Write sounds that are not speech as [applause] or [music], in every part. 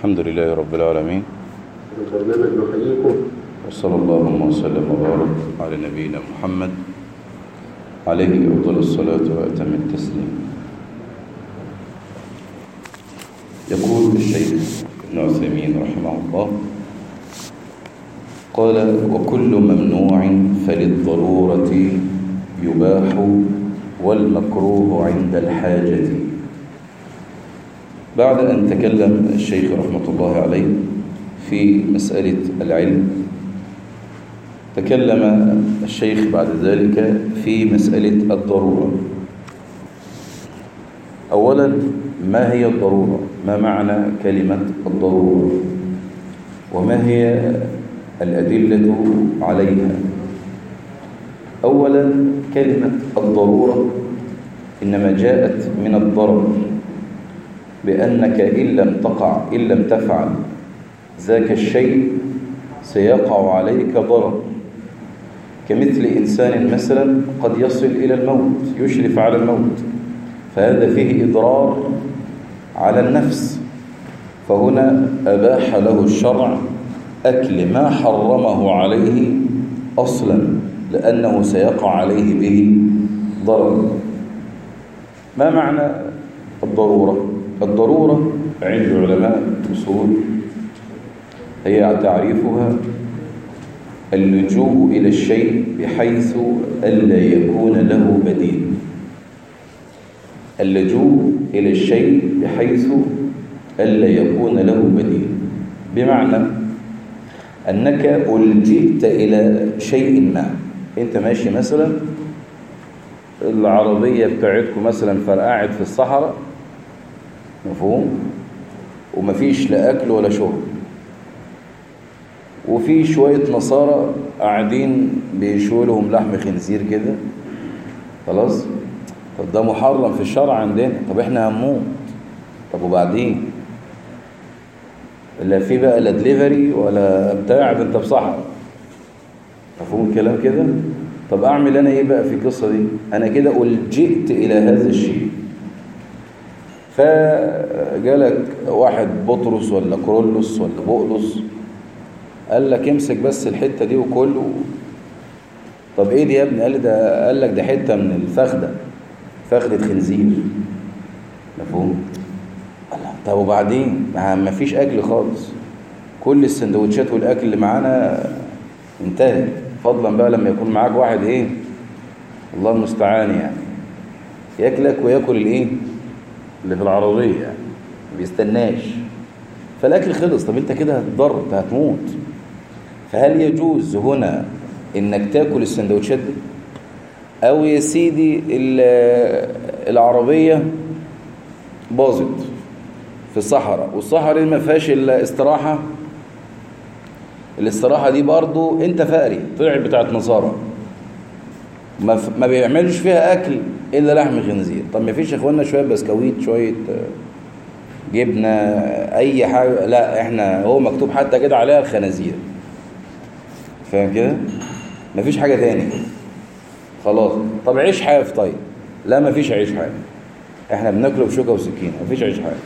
الحمد لله رب العالمين. البرنامج نحييكم. وصلى اللهم وسلم وبارك على نبينا محمد. عليه أفضل الصلاة وأتم التسليم. يقول الشيخ ابن عثيمين رحمه الله قال وكل ممنوع فللضرورة يباح والمكروه عند الحاجة. بعد أن تكلم الشيخ رحمة الله عليه في مسألة العلم تكلم الشيخ بعد ذلك في مسألة الضرورة. أولا ما هي الضرورة؟ ما معنى كلمة الضرورة؟ وما هي الأدلة عليها؟ أولا كلمة الضرورة إنما جاءت من الضرر. بأنك إن لم تقع إن لم تفعل ذاك الشيء سيقع عليك ضرر. كمثل إنسان مثلا قد يصل إلى الموت يشرف على الموت فهذا فيه إضرار على النفس. فهنا أباح له الشرع أكل ما حرمه عليه أصلا لأنه سيقع عليه به ضرر. ما معنى الضرورة؟ الضرورة عند علماء الأصول هي تعريفها اللجوء إلى الشيء بحيث ألا يكون له بديل. اللجوء إلى الشيء بحيث ألا يكون له بديل. بمعنى أنك ألجئت إلى شيء ما. أنت ماشي مثلا العربية بتاعتكم مثلا فرقعت في الصحراء مفهوم؟ ومفيش لا أكل ولا شرب. وفي شوية نصارى قاعدين بيشوا لهم لحم خنزير كده. خلاص؟ طب ده محرم في الشرع عندنا. طب إحنا هنموت. طب وبعدين؟ لا في بقى لا دليفري ولا بتاع انت بصحراء مفهوم الكلام كده؟ طب أعمل أنا إيه بقى في القصة دي؟ أنا كده ألجئت إلى هذا الشيء. فجالك واحد بطرس ولا كرولوس ولا بقلص قال لك امسك بس الحتة دي وكله. طب إيه دي يا ابني؟ قال ده قال لك ده حتة من الفخدة فخدة خنزير. مفهوم؟ طب وبعدين؟ ما فيش أكل خالص. كل السندوتشات والأكل اللي معانا انتهى. فضلا بقى لما يكون معاك واحد إيه؟ الله المستعان يعني. ياكلك وياكل الايه؟ اللي في العربية. يعني ما بيستناش. فالأكل خلص. طب أنت كده هتضر أنت هتموت. فهل يجوز هنا إنك تأكل السندوتشات دي؟ أو يا سيدي العربية باظت في الصحراء. والصحراء ما فيهاش إلا استراحة. الاستراحة دي برضو أنت فقري. طلع بتاعت نصارى ما, ف... ما بيعملوش فيها أكل إلا لحم خنزير. طب ما فيش يا اخوانا شوية بسكويت شوية جبنة أي حاجة. لا إحنا هو مكتوب حتى كده عليها الخنازير. فاهم كده؟ مفيش حاجة تاني. خلاص. طب عيش حاف طيب. لا مفيش عيش حاف إحنا بناكله بشوكة وسكينة. مفيش عيش حاف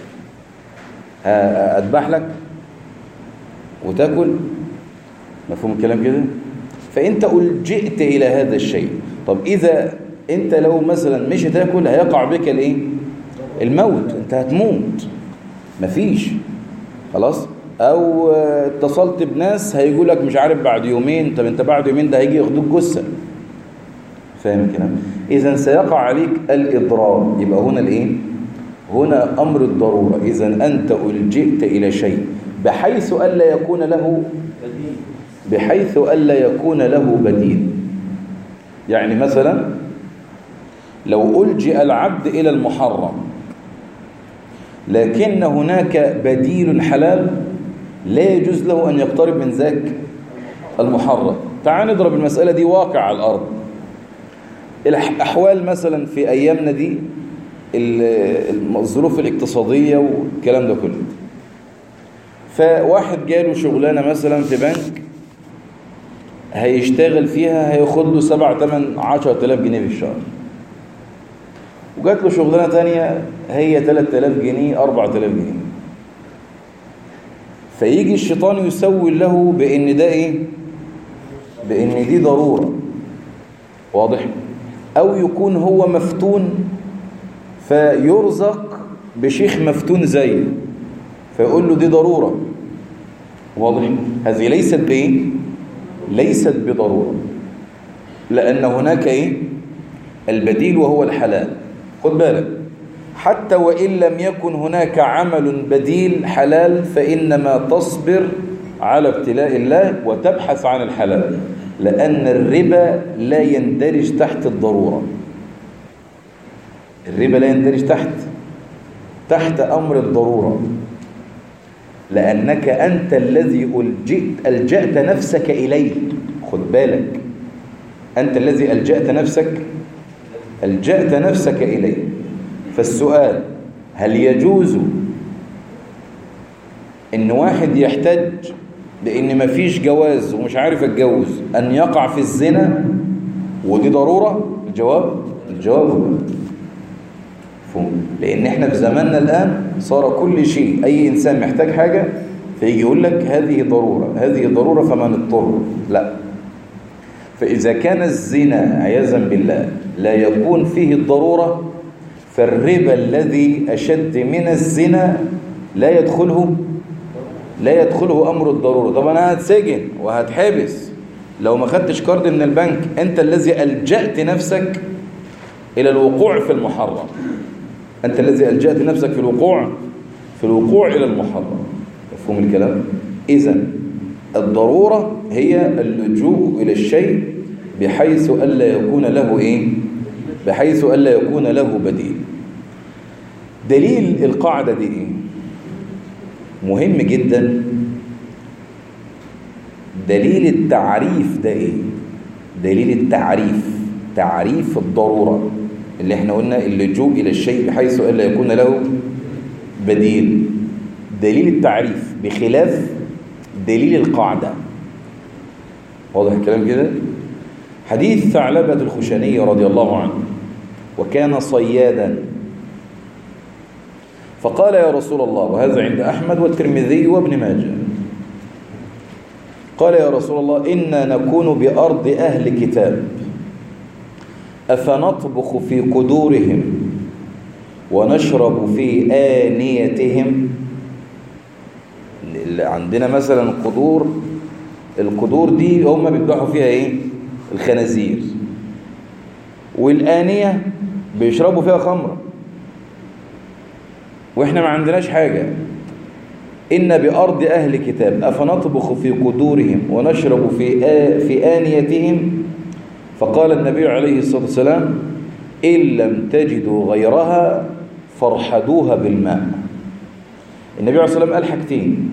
أذبح لك وتاكل. مفهوم الكلام كده؟ فانت الجئت إلى هذا الشيء طب إذا أنت لو مثلا مش هتاكل هيقع بك الإيه؟ الموت. أنت هتموت. مفيش. خلاص؟ أو اتصلت بناس هيقول لك مش عارف بعد يومين طب أنت بعد يومين ده هيجي ياخدوك جثة. فاهم الكلام؟ اذا سيقع عليك الإضرار. يبقى هنا الإيه؟ هنا أمر الضرورة. اذا أنت ألجئت إلى شيء بحيث الا يكون له بحيث الا يكون له بديل. يعني مثلا لو ألجئ العبد إلى المحرم لكن هناك بديل حلال لا يجوز له أن يقترب من ذاك المحرم. تعال نضرب المسألة دي واقع على الأرض. الأحوال مثلا في أيامنا دي الظروف الاقتصادية والكلام ده كله. فواحد جاله شغلانة مثلا في بنك هيشتغل فيها هياخد له 7 8 10000 جنيه في الشهر. وجات له شغلانة ثانية هي 3000 جنيه 4000 جنيه. فيجي الشيطان يسول له بإن ده إيه؟ بإن دي ضرورة. واضح؟ أو يكون هو مفتون فيرزق بشيخ مفتون زيه فيقول له دي ضرورة. واضح؟ هذه ليست بإيه؟ ليست بضرورة. لأن هناك إيه؟ البديل وهو الحلال. خد بالك. حتى وإن لم يكن هناك عمل بديل حلال فإنما تصبر على ابتلاء الله وتبحث عن الحلال. لأن الربا لا يندرج تحت الضرورة. الربا لا يندرج تحت تحت أمر الضرورة. لأنك أنت الذي ألجئت ألجأت نفسك إليه. خد بالك. أنت الذي ألجأت نفسك ألجأت نفسك إليه. فالسؤال هل يجوز إن واحد يحتج بإن مفيش جواز ومش عارف يتجوز أن يقع في الزنا؟ ودي ضرورة؟ الجواب؟ الجواب مفهوم. لأن إحنا في زماننا الآن صار كل شيء أي إنسان محتاج حاجة فيجي يقول لك هذه ضرورة هذه ضرورة فمن اضطر؟ لا. فإذا كان الزنا عياذا بالله لا يكون فيه الضرورة فالربا الذي أشد من الزنا لا يدخله لا يدخله أمر الضرورة. طب أنا هتسجن وهتحبس لو ما خدتش كارد من البنك أنت الذي ألجأت نفسك إلى الوقوع في المحرم. أنت الذي ألجأت نفسك في الوقوع في الوقوع إلى المحرم. مفهوم الكلام؟ إذا الضرورة هي اللجوء إلى الشيء بحيث ألا يكون له إيه؟ بحيث ألا يكون له بديل. دليل القاعدة دي إيه؟ مهم جدا. دليل التعريف ده إيه؟ دليل التعريف تعريف الضرورة. اللي إحنا قلنا اللجوء إلى الشيء بحيث ألا يكون له بديل. دليل التعريف بخلاف دليل القاعدة. واضح الكلام كده؟ حديث ثعلبة الخشني رضي الله عنه وكان صيادا. فقال يا رسول الله وهذا عند أحمد والترمذي وابن ماجه. قال يا رسول الله إنا نكون بأرض أهل كتاب. أفنطبخ في قدورهم ونشرب في آنيتهم؟ عندنا مثلا قدور القدور دي هم بيذبحوا فيها إيه؟ الخنازير. والآنية بيشربوا فيها خمرة. وإحنا ما عندناش حاجة. إن بأرض أهل كتاب أفنطبخ في قدورهم ونشرب في آ... في آنيتهم؟ فقال النبي عليه الصلاة والسلام إن لم تجدوا غيرها فارحدوها بالماء. النبي عليه الصلاة والسلام قال حاجتين.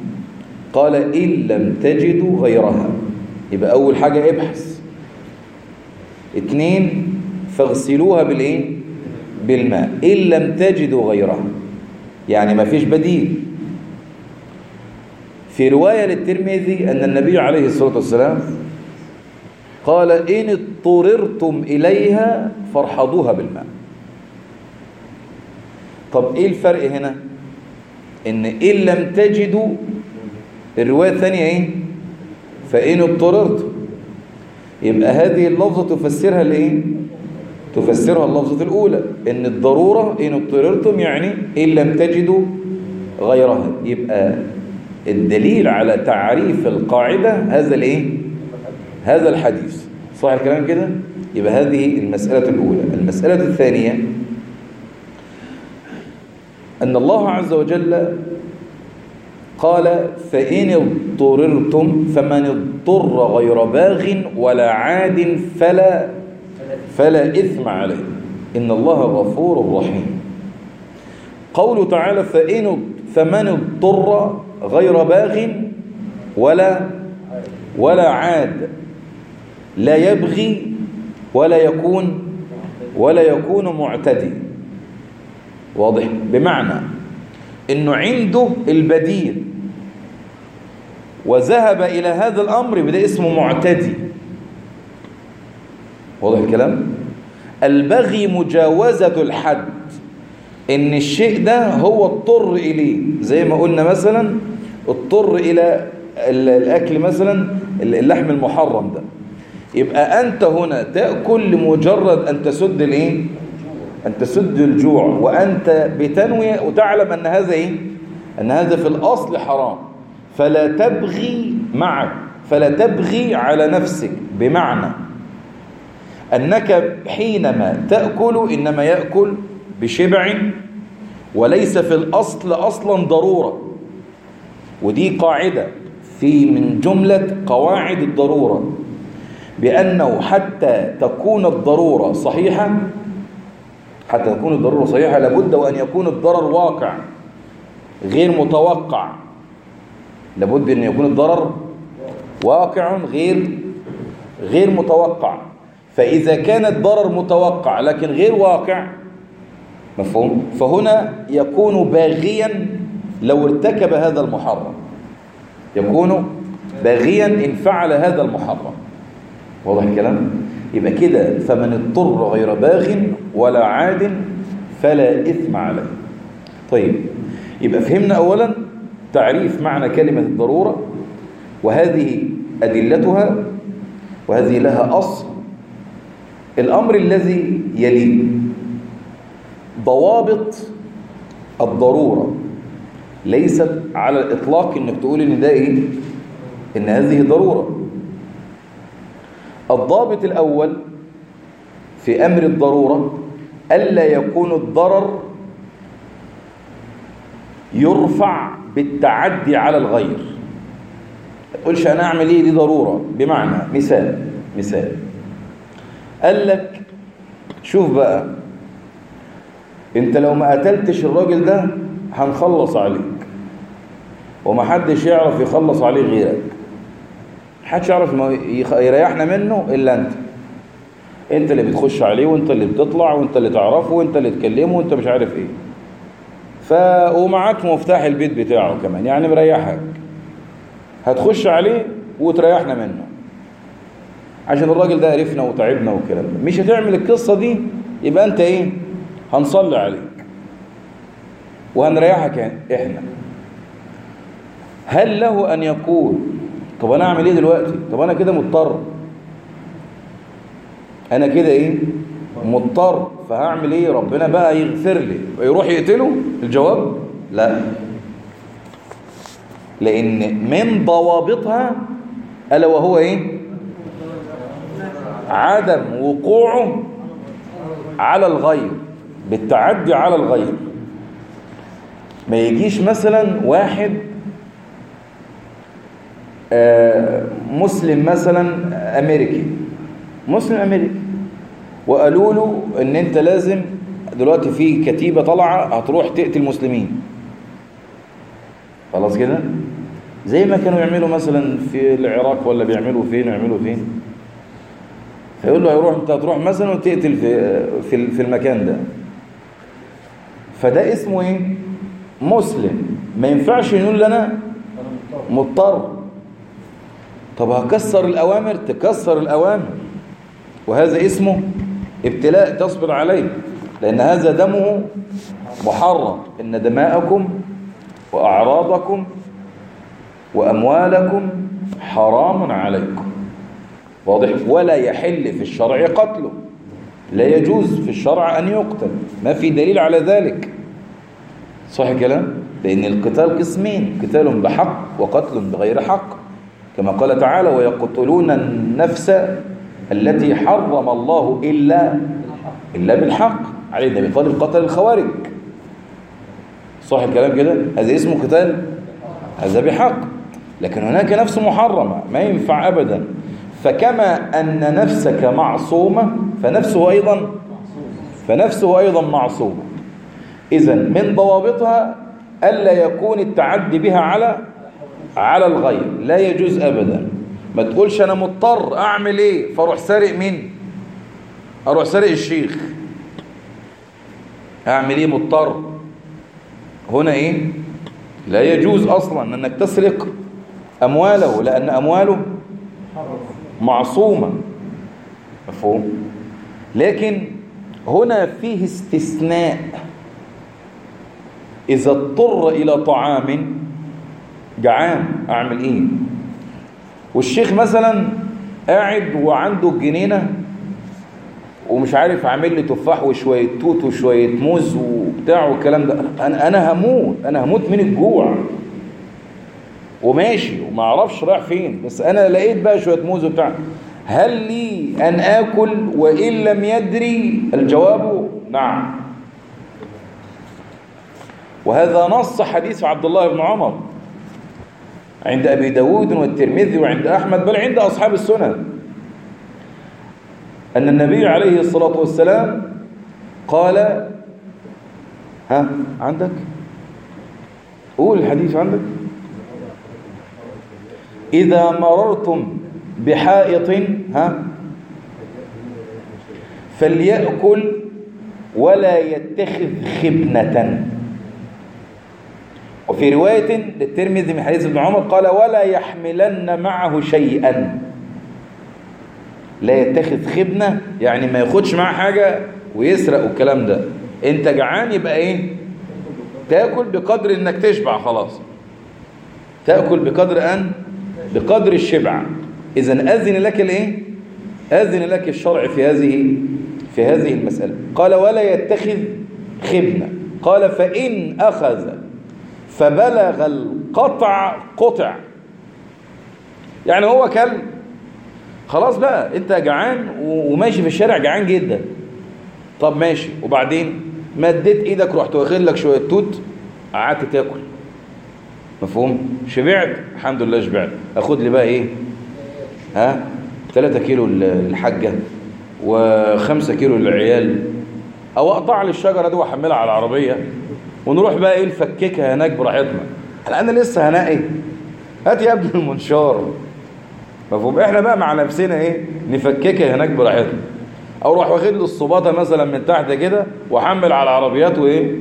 قال إن لم تجدوا غيرها. يبقى أول حاجة ابحث. اتنين فاغسلوها بالإيه؟ بالماء. إن لم تجدوا غيرها. يعني ما فيش بديل. في رواية للترمذي أن النبي عليه الصلاة والسلام قال إن اضطررتم إليها فارحضوها بالماء. طب إيه الفرق هنا؟ إن إن لم تجدوا الرواية الثانية إيه؟ فإن اضطررتم. يبقى هذه اللفظة تفسرها لإيه؟ تفسرها اللفظة الأولى. إن الضرورة إن اضطررتم يعني إن لم تجدوا غيرها. يبقى الدليل على تعريف القاعدة هذا الإيه؟ هذا الحديث. صح الكلام كده؟ يبقى هذه المسألة الأولى. المسألة الثانية أن الله عز وجل قال فإن اضطررتم فمن اضطر غير باغ ولا عاد فلا فلا إثم عليه. إن الله غفور رحيم. قوله تعالى فإن فمن اضطر غير باغ ولا ولا عاد. لا يبغي ولا يكون ولا يكون معتدي. واضح؟ بمعنى إنه عنده البديل. وذهب إلى هذا الأمر بدا اسمه معتدي. واضح الكلام؟ البغي مجاوزة الحد. إن الشيء ده هو اضطر إليه. زي ما قلنا مثلا اضطر إلى ال- الأكل مثلا اللحم المحرم ده. يبقى أنت هنا تأكل لمجرد أن تسد الإيه؟ أن تسد الجوع وأنت بتنوي وتعلم أن هذا إيه؟ أن هذا في الأصل حرام فلا تبغي معك فلا تبغي على نفسك بمعنى أنك حينما تأكل إنما يأكل بشبع وليس في الأصل أصلا ضرورة ودي قاعدة في من جملة قواعد الضرورة بأنه حتى تكون الضرورة صحيحة حتى تكون الضرورة صحيحة لابد وأن يكون الضرر واقع غير متوقع. لابد أن يكون الضرر واقع غير غير متوقع. فإذا كان الضرر متوقع لكن غير واقع مفهوم؟ فهنا يكون باغيا لو ارتكب هذا المحرم. يكون باغيا إن فعل هذا المحرم. واضح الكلام؟ يبقى كده فمن اضطر غير باغ ولا عاد فلا إثم عليه. طيب يبقى فهمنا أولا تعريف معنى كلمة الضرورة وهذه أدلتها وهذه لها أصل. الأمر الذي يليه ضوابط الضرورة ليست على الإطلاق إنك تقول إن ده إيه؟ إن هذه ضرورة. الضابط الأول في أمر الضرورة ألا يكون الضرر يرفع بالتعدي على الغير. تقولش أنا أعمل إيه؟ دي ضرورة. بمعنى مثال مثال. قال لك شوف بقى أنت لو ما قتلتش الراجل ده هنخلص عليك. ومحدش يعرف يخلص عليه غيرك. محدش يعرف يريحنا منه إلا أنت. أنت اللي بتخش عليه وأنت اللي بتطلع وأنت اللي تعرفه وأنت اللي تكلمه وأنت مش عارف إيه. ف ومعاك مفتاح البيت بتاعه كمان يعني مريحك. هتخش عليه وتريحنا منه. عشان الراجل ده عرفنا وتعبنا والكلام ده مش هتعمل القصة دي يبقى أنت إيه؟ هنصلي عليك. وهنريحك إحنا. هل له أن يقول طب أنا أعمل إيه دلوقتي؟ طب أنا كده مضطر. أنا كده إيه؟ مضطر. فهعمل إيه؟ ربنا بقى يغفر لي. يروح يقتله؟ الجواب؟ لا. لأن من ضوابطها ألا وهو إيه؟ عدم وقوعه على الغير. بالتعدي على الغير. ما يجيش مثلا واحد مسلم مثلا أمريكي. مسلم أمريكي. وقالوا له إن أنت لازم دلوقتي في كتيبة طالعة هتروح تقتل مسلمين خلاص كده؟ زي ما كانوا يعملوا مثلا في العراق ولا بيعملوا فين ويعملوا فين. فيقول له هيروح أنت هتروح مثلا وتقتل في في في المكان ده. فده اسمه إيه؟ مسلم. ما ينفعش يقول لي أنا مضطر. طب هكسر الأوامر؟ تكسر الأوامر. وهذا اسمه ابتلاء تصبر عليه لأن هذا دمه محرم. إن دماءكم وأعراضكم وأموالكم حرام عليكم. واضح؟ ولا يحل في الشرع قتله. لا يجوز في الشرع أن يقتل. ما في دليل على ذلك. صح الكلام لأن القتال قسمين قتال بحق وقتل بغير حق. كما قال تعالى ويقتلون النفس التي حرم الله إلا إلا بالحق. علي أبي طالب قتل الخوارج. صح الكلام كده؟ هذا اسمه قتال؟ هذا بحق. لكن هناك نفس محرمة ما ينفع أبدا. فكما أن نفسك معصومة فنفسه أيضا فنفسه أيضا معصومة. إذا من ضوابطها ألا يكون التعدي بها على على الغير لا يجوز أبدا. ما تقولش أنا مضطر أعمل إيه؟ فاروح سارق مين؟ أروح سارق الشيخ. أعمل إيه مضطر؟ هنا إيه؟ لا يجوز أصلا أنك تسرق أمواله لأن أمواله معصومة. مفهوم؟ لكن هنا فيه استثناء. إذا اضطر إلى طعام جعان أعمل إيه؟ والشيخ مثلا قاعد وعنده الجنينة ومش عارف عامل لي تفاح وشوية توت وشوية موز وبتاع والكلام ده. أنا أنا هموت أنا هموت من الجوع. وماشي وما أعرفش رايح فين بس أنا لقيت بقى شوية موز وبتاع. هل لي أن آكل وإن لم يدري؟ الجواب نعم. وهذا نص حديث عبد الله بن عمر. عند أبي داود والترمذي وعند أحمد بل عند أصحاب السنن. أن النبي عليه الصلاة والسلام قال ها عندك؟ قول الحديث عندك. إذا مررتم بحائط ها فليأكل ولا يتخذ خبنة. وفي رواية للترمذي من حديث ابن عمر قال ولا يحملن معه شيئا. لا يتخذ خبنة يعني ما ياخدش معاه حاجة ويسرق والكلام ده. انت جعان يبقى إيه؟ تاكل بقدر انك تشبع خلاص. تاكل بقدر ان؟ بقدر الشبع. اذا أذن لك الايه؟ أذن لك الشرع في هذه في هذه المسألة. قال ولا يتخذ خبنة. قال فإن أخذ فبلغ القطع قطع. يعني هو كل خلاص بقى انت جعان وماشي في الشارع جعان جدا. طب ماشي وبعدين مديت إيدك رحت واخد لك شوية توت قعدت تاكل. مفهوم؟ شبعت؟ الحمد لله شبعت. اخد لي بقى إيه؟ ها؟ 3 كيلو للحاجه و5 كيلو للعيال أو اقطع لي الشجرة دي واحملها على العربية. ونروح بقى إيه نفككها هناك براحتنا. أنا لسه هنقي. هات يا ابني المنشار. مفهوم؟ إحنا بقى مع نفسنا إيه؟ نفككها هناك براحتنا. أو أروح واخد له الصباطة مثلا من تحت كده واحمل على العربيات وايه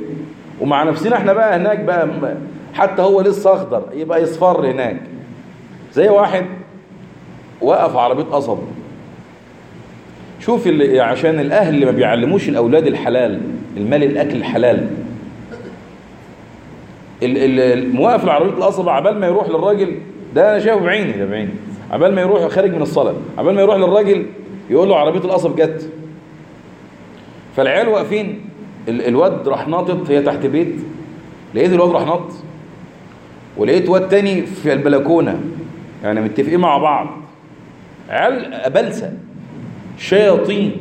ومع نفسنا إحنا بقى هناك بقى حتى هو لسه أخضر يبقى يصفر هناك. زي واحد وقف عربية قصب. شوف اللي عشان الأهل اللي ما بيعلموش الأولاد الحلال المال الأكل الحلال. الموقف العربيه القصب عبال ما يروح للراجل ده أنا شايفه بعيني ده بعيني. عبال ما يروح خارج من الصلاة عبال ما يروح للراجل يقول له عربية القصب جت. فالعيال واقفين الواد راح ناطط هي تحت بيت. لقيت الواد راح نط. ولقيت واد تاني في البلكونة. يعني متفقين مع بعض. عيال بلسة. شياطين.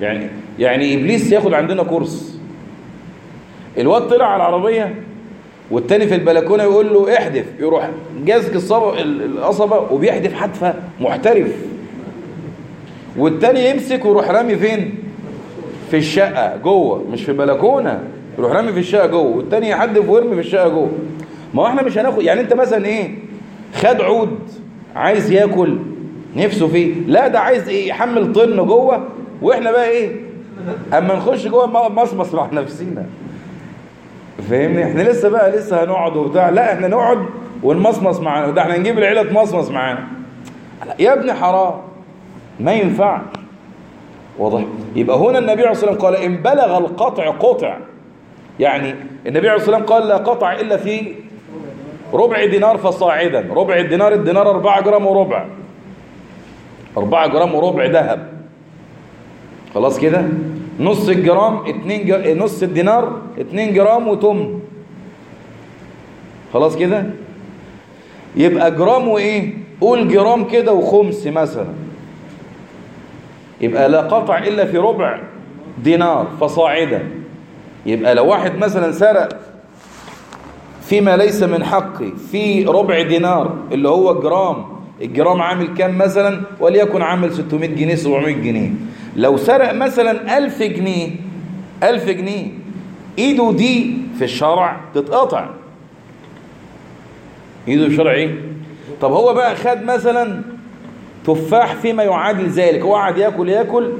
يعني يعني إبليس ياخد عندنا كورس. الواد طلع على العربية. والتاني في البلكونة يقول له احدف يروح جازك القصبة وبيحدف حدفه محترف. والتاني يمسك ويروح رامي فين؟ في الشقة جوه مش في البلكونة يروح رامي في الشقة جوه والتاني يحدف ويرمي في الشقة جوه. ما هو إحنا مش هناخد يعني انت مثلا إيه؟ خد عود عايز ياكل نفسه فيه. لا ده عايز إيه يحمل طن جوه وإحنا بقى إيه؟ أما نخش جوه مصمص مع نفسينا. فاهمني؟ إحنا لسه بقى لسه هنقعد وبتاع. لا إحنا نقعد ونمصمص معانا. ده إحنا نجيب العيلة تمصمص معانا. يا ابني حرام. ما ينفعش. واضح يبقى هنا النبي عليه الصلاة والسلام قال إن بلغ القطع قطع. يعني النبي عليه الصلاة والسلام قال لا قطع إلا في ربع دينار فصاعدا. ربع الدينار الدينار 4 جرام وربع. 4 جرام وربع ذهب. خلاص كده؟ نص الجرام 2 ج... نص الدينار 2 جرام وتمن. خلاص كده؟ يبقى جرام وإيه؟ قول جرام كده وخمس مثلا. يبقى لا قطع إلا في ربع دينار فصاعدا. يبقى لو واحد مثلا سرق فيما ليس من حقي في ربع دينار اللي هو الجرام الجرام عامل كام مثلا؟ وليكن عامل 600 جنيه 700 جنيه. لو سرق مثلا 1000 جنيه 1000 جنيه إيده دي في الشرع تتقطع. إيده في الشرع إيه؟ طب هو بقى خد مثلا تفاح فيما يعادل ذلك هو قعد ياكل ياكل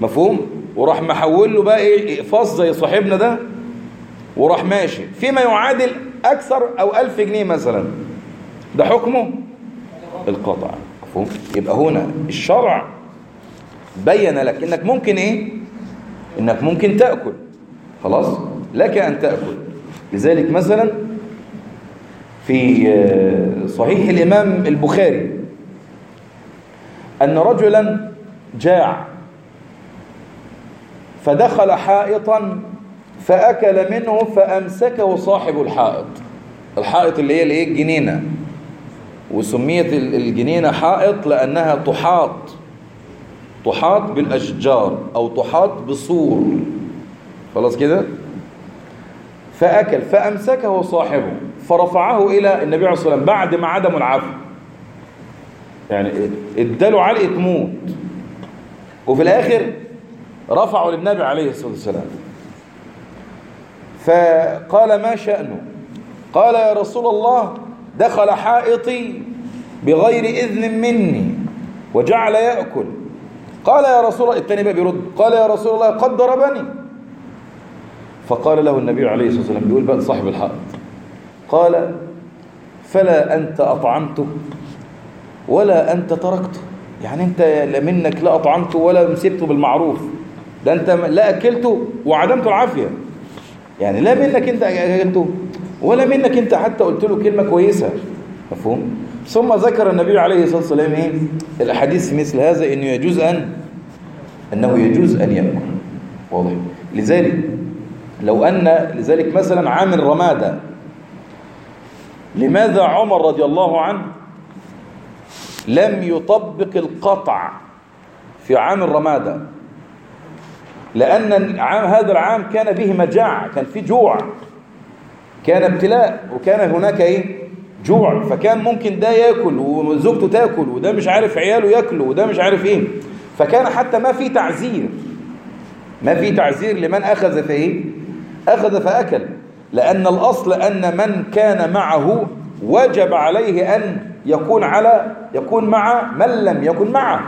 مفهوم؟ وراح محول له بقى إيه؟ اقفاص زي صاحبنا ده وراح ماشي. فيما يعادل أكثر أو ألف جنيه مثلا. ده حكمه؟ القطع. مفهوم؟ يبقى هنا الشرع بين لك إنك ممكن إيه؟ إنك ممكن تأكل. خلاص؟ لك أن تأكل. لذلك مثلا في آه، صحيح الإمام البخاري أن رجلا جاع فدخل حائطا فأكل منه فأمسكه صاحب الحائط. الحائط اللي هي الإيه؟ الجنينة. وسميت ال- الجنينة حائط لأنها تحاط. تحاط بالأشجار أو تحاط بسور خلاص كده؟ فأكل فأمسكه صاحبه فرفعه إلى النبي عليه الصلاة والسلام بعد ما عدموا العفو. يعني اداله علقة موت. وفي الآخر رفعوا للنبي عليه الصلاة والسلام. فقال ما شأنه؟ قال يا رسول الله دخل حائطي بغير إذن مني وجعل يأكل. قال يا رسول الله التاني بقى بيرد. قال يا رسول الله قد ضربني. فقال له النبي عليه الصلاة والسلام بيقول بقى صاحب الحائط قال فلا أنت أطعمته ولا أنت تركته يعني أنت لا منك لا أطعمته ولا مسبته بالمعروف. ده أنت لا أكلته وعدمته العافية. يعني لا منك أنت أكلته ولا منك أنت حتى قلت له كلمة كويسة. مفهوم؟ ثم ذكر النبي عليه الصلاة والسلام إيه الأحاديث مثل هذا إنه يجوز أن أنه يجوز أن يأكل. واضح. لذلك لو أن لذلك مثلا عامل رمادة لماذا عمر رضي الله عنه لم يطبق القطع في عام الرمادة لأن العام هذا العام كان به مجاعة كان في جوع كان ابتلاء وكان هناك إيه؟ جوع فكان ممكن ده ياكل وزوجته تاكل وده مش عارف عياله ياكلوا وده مش عارف إيه. فكان حتى ما في تعزير ما في تعزير لمن أخذ في إيه؟ أخذ فأكل. لأن الأصل أن من كان معه وجب عليه أن يكون على يكون مع من لم يكن معه.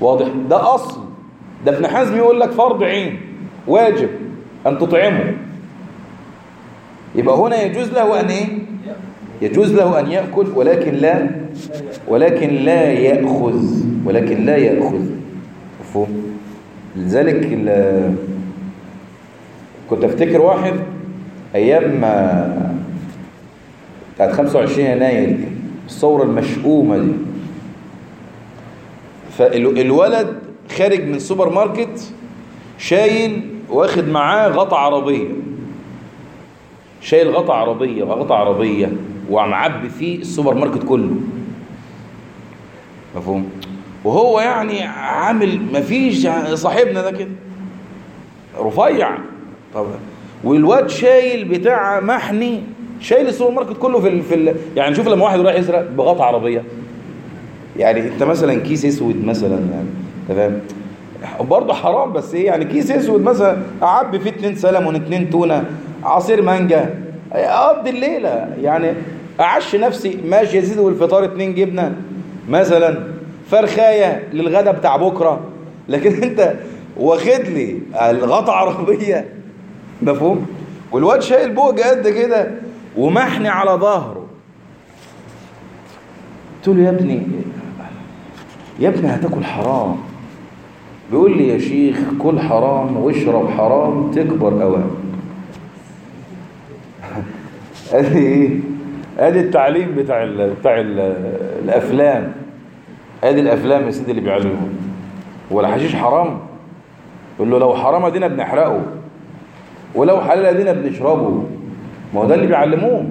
واضح؟ ده أصل. ده ابن حزم يقول لك فرض عين. واجب أن تطعمه. يبقى هنا يجوز له أن إيه؟ يجوز له أن يأكل ولكن لا ولكن لا يأخذ. ولكن لا يأخذ. مفهوم؟ لذلك كنت أفتكر واحد أيام ما بتاعت 25 يناير دي الثورة المشؤومة دي. فالولد خارج من سوبر ماركت شايل واخد معاه غطا عربية. شايل غطا عربية وغطا عربية. ومعبي فيه السوبر ماركت كله. مفهوم؟ وهو يعني عامل مفيش صاحبنا ده كده. رفيع. طب والواد شايل بتاع محني شايل السوبر ماركت كله في ال... في ال... يعني شوف لما واحد رايح يسرق بغطا عربية. يعني انت مثلا كيس أسود مثلا يعني فاهم؟ برضه حرام بس إيه يعني كيس أسود مثلا أعبي فيه اتنين سلمون اتنين تونة عصير مانجا. أقضي الليلة. يعني أعش نفسي ماشي يا سيدي والفطار اتنين جبنة مثلا. فرخاية للغدا بتاع بكرة. لكن أنت واخد لي الغطا عربية. مفهوم؟ والواد شايل بوج قد كده ومحني على ظهره. قلت له يا ابني يا ابني هتاكل حرام. بيقول لي يا شيخ كل حرام واشرب حرام تكبر اوام ادي إيه؟ ادي التعليم بتاع ال بتاع ال الأفلام. ادي الأفلام يا سيدي اللي بيعلموه هو الحشيش حرام. يقول له لو حرام ادينا بنحرقه. ولو حلال ادينا بنشربه. ما هو ده اللي بيعلموه.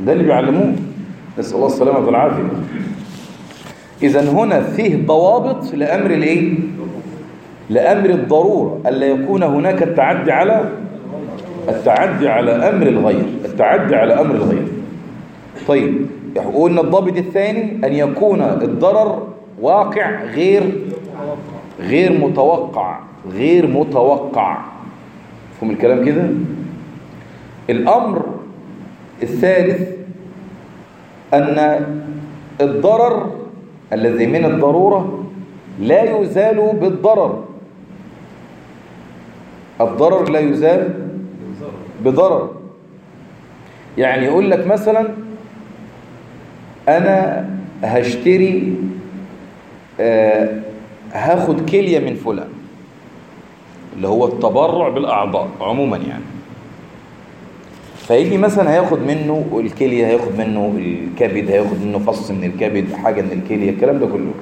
ده اللي بيعلموه. نسأل الله السلامة والعافية. اذا هنا فيه ضوابط لأمر الإيه؟ لأمر الضرورة. ألا يكون هناك التعدي على التعدي على أمر الغير التعدي على أمر الغير. طيب قلنا الضابط الثاني أن يكون الضرر واقع غير غير متوقع غير متوقع. فهم الكلام كده؟ الأمر الثالث أن الضرر الذي من الضرورة لا يزال بالضرر. الضرر لا يزال بضرر. يعني يقول لك مثلا أنا هشتري آه هاخد كلية من فلان اللي هو التبرع بالأعضاء عموما يعني. فيجي مثلا هياخد منه الكلية هياخد منه الكبد هياخد منه فص من الكبد حاجة من الكلية الكلام ده كله.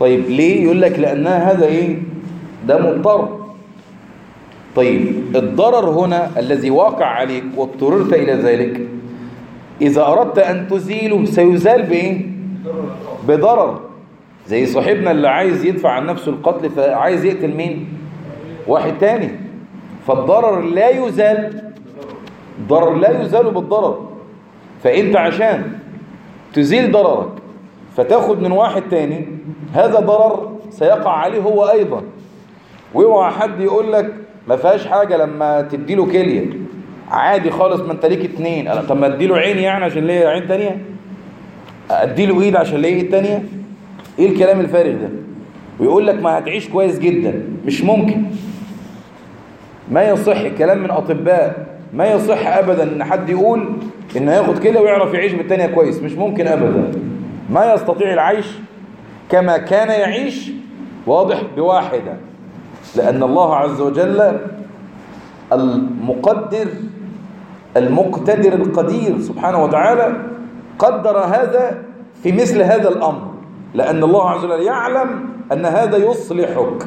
طيب ليه؟ يقول لك لأنها هذا إيه؟ ده مضطر. طيب الضرر هنا الذي واقع عليك واضطررت إلى ذلك إذا أردت أن تزيله سيزال بإيه؟ بضرر. زي صاحبنا اللي عايز يدفع عن نفسه القتل فعايز يقتل مين؟ واحد تاني. فالضرر لا يزال ضرر لا يزال بالضرر. فأنت عشان تزيل ضررك فتاخد من واحد تاني هذا ضرر سيقع عليه هو أيضا. واوعى حد يقول لك ما فيهاش حاجة لما تديله كلية. عادي خالص ما انت ليك اتنين. طب ما اديله عين يعني عشان ليه عين تانية؟ اديله ايد عشان ليه ايد تانية؟ إيه الكلام الفارغ ده؟ ويقول لك ما هتعيش كويس جدا. مش ممكن. ما يصح كلام من أطباء. ما يصح ابدا إن حد يقول إنه ياخد كلى ويعرف يعيش بالتانية كويس. مش ممكن ابدا. ما يستطيع العيش كما كان يعيش واضح بواحدة. لأن الله عز وجل المقدر المقتدر القدير سبحانه وتعالى قدر هذا في مثل هذا الأمر. لأن الله عز وجل يعلم أن هذا يصلحك.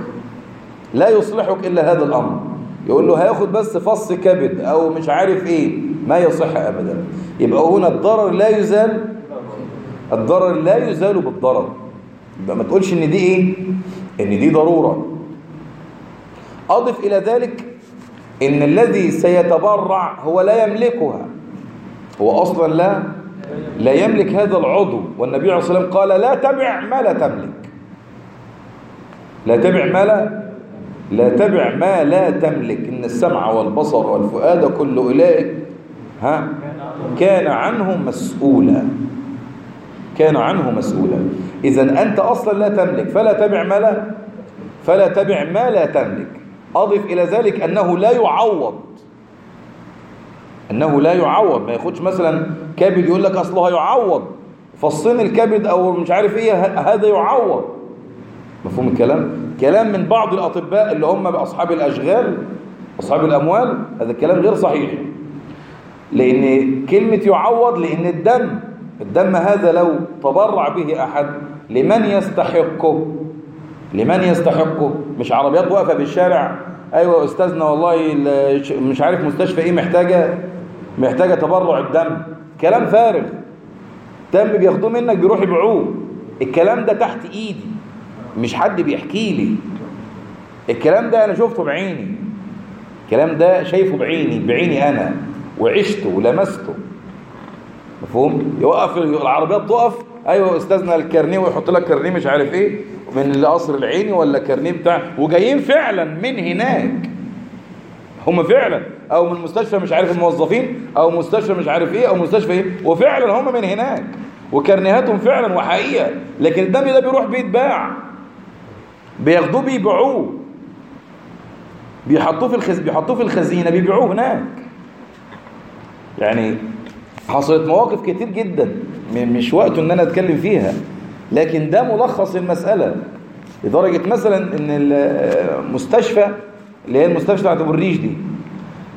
لا يصلحك إلا هذا الأمر. يقول له هياخد بس فص كبد أو مش عارف إيه ما يصح أبدا. يبقى هنا الضرر لا يزال الضرر لا يزال بالضرر. يبقى ما تقولش إن دي إيه؟ إن دي ضرورة. أضف إلى ذلك إن الذي سيتبرع هو لا يملكها. هو أصلا لا لا يملك هذا العضو. والنبي عليه الصلاة والسلام قال لا تبع ما لا تملك. لا تبع ما لا لا تبع ما لا تملك. إن السمع والبصر والفؤاد كل أولئك ها كان عنه مسؤولا. كان عنه مسؤولا. إذا أنت أصلا لا تملك. فلا تبع ما لا فلا تبع ما لا تملك. أضف إلى ذلك أنه لا يعوض. أنه لا يعوض. ما ياخدش مثلا كبد يقول لك أصله يعوض. فصين الكبد أو مش عارف إيه هذا يعوض. مفهوم الكلام؟ كلام من بعض الأطباء اللي هم أصحاب الأشغال أصحاب الأموال هذا الكلام غير صحيح. لأن كلمة يعوض لأن الدم الدم هذا لو تبرع به أحد لمن يستحقه؟ لمن يستحقه مش عربيات واقفة بالشارع أيوة أستاذنا والله مش عارف مستشفى إيه محتاجة محتاجة تبرع الدم. كلام فارغ. دم بياخدوه منك بيروح يبيعوه. الكلام ده تحت إيدي. مش حد بيحكي لي. الكلام ده أنا شفته بعيني. الكلام ده شايفه بعيني بعيني أنا. وعشته ولمسته. مفهوم؟ يوقف العربيات تقف أيوه أستاذنا الكارنيه ويحط لك كارنيه مش عارف إيه من القصر العيني ولا كارنيه بتاع وجايين فعلا من هناك. هم فعلا أو من مستشفى مش عارف الموظفين أو مستشفى مش عارف إيه أو مستشفى إيه وفعلا هم من هناك. وكارنيهاتهم فعلا وحقيقة لكن الدم ده بيروح بيتباع. بياخدوه بيبيعوه. بيحطوه في الخز... بيحطوه في الخزينة بيبيعوه هناك. يعني حصلت مواقف كتير جدا مش وقته إن أنا أتكلم فيها. لكن ده ملخص المسألة. لدرجة مثلا إن المستشفى اللي هي المستشفى بتاعت أبو الريش دي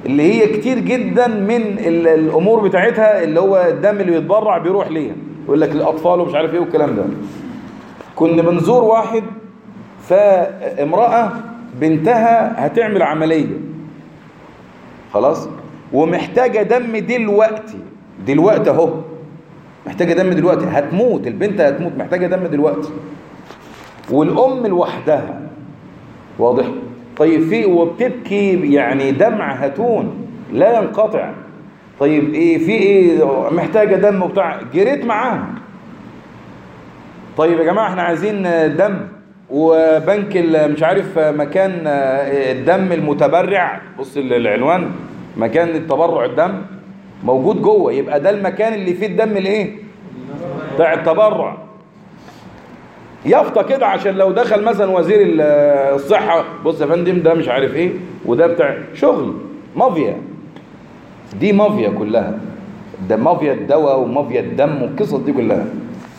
اللي هي كتير جدا من الأمور بتاعتها اللي هو الدم اللي بيتبرع بيروح ليها. يقول لك الأطفال ومش عارف إيه والكلام ده. كنا بنزور واحد فامرأة بنتها هتعمل عملية. خلاص؟ ومحتاجة دم دلوقتي. دلوقتي اهو. محتاجة دم دلوقتي. هتموت. البنت هتموت. محتاجة دم دلوقتي. والأم لوحدها. واضح؟ طيب في وبتبكي يعني دمع هتون لا ينقطع. طيب إيه في إيه؟ محتاجة دم وبتاع. جريت معاها طيب يا جماعة إحنا عايزين دم. وبنك مش عارف مكان الدم المتبرع. بص العنوان مكان التبرع الدم. موجود جوه يبقى ده المكان اللي فيه الدم الايه؟ بتاع التبرع. يافطة كده عشان لو دخل مثلا وزير الصحة بص يا فندم ده مش عارف إيه وده بتاع شغل مافيا. دي مافيا كلها. ده مافيا الدواء ومافيا الدم والقصص دي كلها.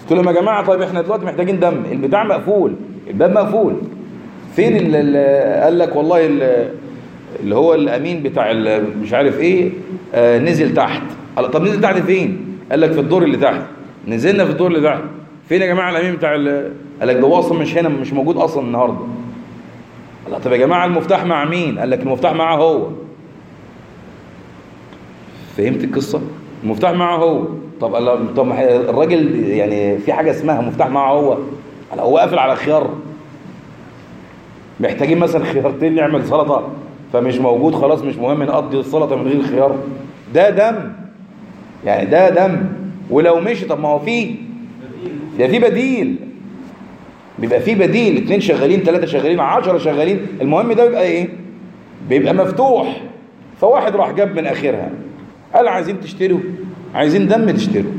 قلت لهم يا جماعة طيب إحنا دلوقتي محتاجين دم البتاع مقفول الباب مقفول. فين قال لك والله اللي هو الأمين بتاع مش عارف إيه آه نزل تحت. قال طب نزل تحت فين؟ قال لك في الدور اللي تحت. نزلنا في الدور اللي تحت. فين يا جماعة الأمين بتاع ال- قال لك ده هو أصلا مش هنا مش موجود أصلا النهارده. قال طب يا جماعة المفتاح مع مين؟ قال لك المفتاح معاه هو. فهمت القصة؟ المفتاح معاه هو. طب قال طب الراجل يعني في حاجة اسمها مفتاح معاه هو. قال هو قافل على خيار. محتاجين مثلا خيارتين نعمل سلطة. فمش موجود خلاص مش مهم نقضي السلطه من غير خيار. ده دم. يعني ده دم. ولو مشي طب ما هو فيه. ده في بديل. بيبقى في بديل. اتنين شغالين ثلاثة شغالين عشرة شغالين. المهم ده بيبقى إيه؟ بيبقى مفتوح. فواحد راح جاب من آخرها. قال عايزين تشتروا. عايزين دم تشتروا.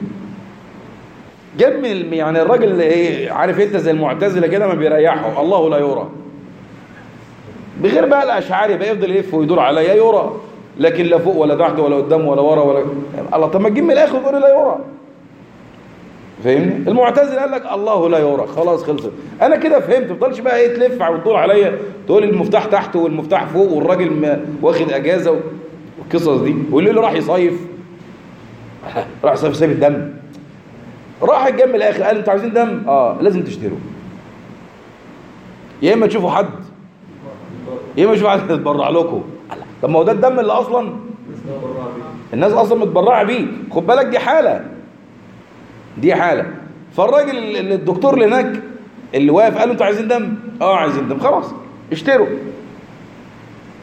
جاب من يعني الراجل إيه عارف أنت زي المعتزلة كده ما بيريحوا الله لا يرى. بغير بقى الاشعري بقى يفضل يلف ويدور عليا يرى لكن لا فوق ولا تحت ولا قدام ولا ورا ولا الله طب ما تجيب من الآخر وتقول لا يرى. فاهمني المعتزله قال لك الله لا يرى خلاص خلصت. أنا كده فهمت ما تفضلش بقى إيه تلف وتدور عليا تقول المفتاح تحت والمفتاح فوق والراجل واخد أجازة والقصص دي. واللي اللي راح يصيف. [laughs] راح يصيف سايب الدم. راح الجنب الآخر قال أنتوا عايزين دم؟ آه لازم تشتروا. يا إما تشوفوا حد اما تشوفوا حد يتبرع لكم؟ طب ما هو ده الدم اللي أصلا الناس أصلا متبرعة بيه. خد بالك دي حالة. دي حالة. فالراجل اللي- الدكتور اللي هناك اللي واقف قال له أنتوا عايزين دم؟ آه عايزين دم. خلاص اشتروا.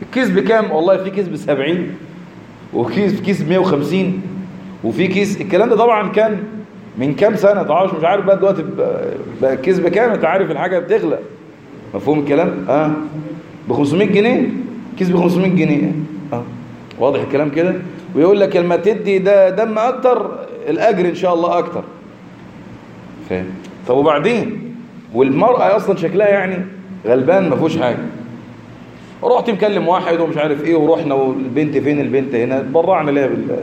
الكيس بكام؟ والله في كيس ب 70 وكيس كيس ب 150 وفي كيس الكلام ده طبعا كان من كام سنة؟ تعرفش مش عارف بقى دلوقتي بقى الكيس بكام؟ أنت عارف الحاجة بتغلى. مفهوم الكلام؟ آه. ب 500 جنيه؟ كيس ب 500 جنيه. آه. واضح الكلام كده؟ ويقول لك لما تدي ده دم أكتر الأجر إن شاء الله أكتر. فاهم؟ طب وبعدين؟ والمرأة أصلا شكلها يعني غلبان ما فيهوش حاجة. رحت مكلم واحد ومش عارف إيه ورحنا والبنت فين؟ البنت هنا. اتبرعنا ليها بال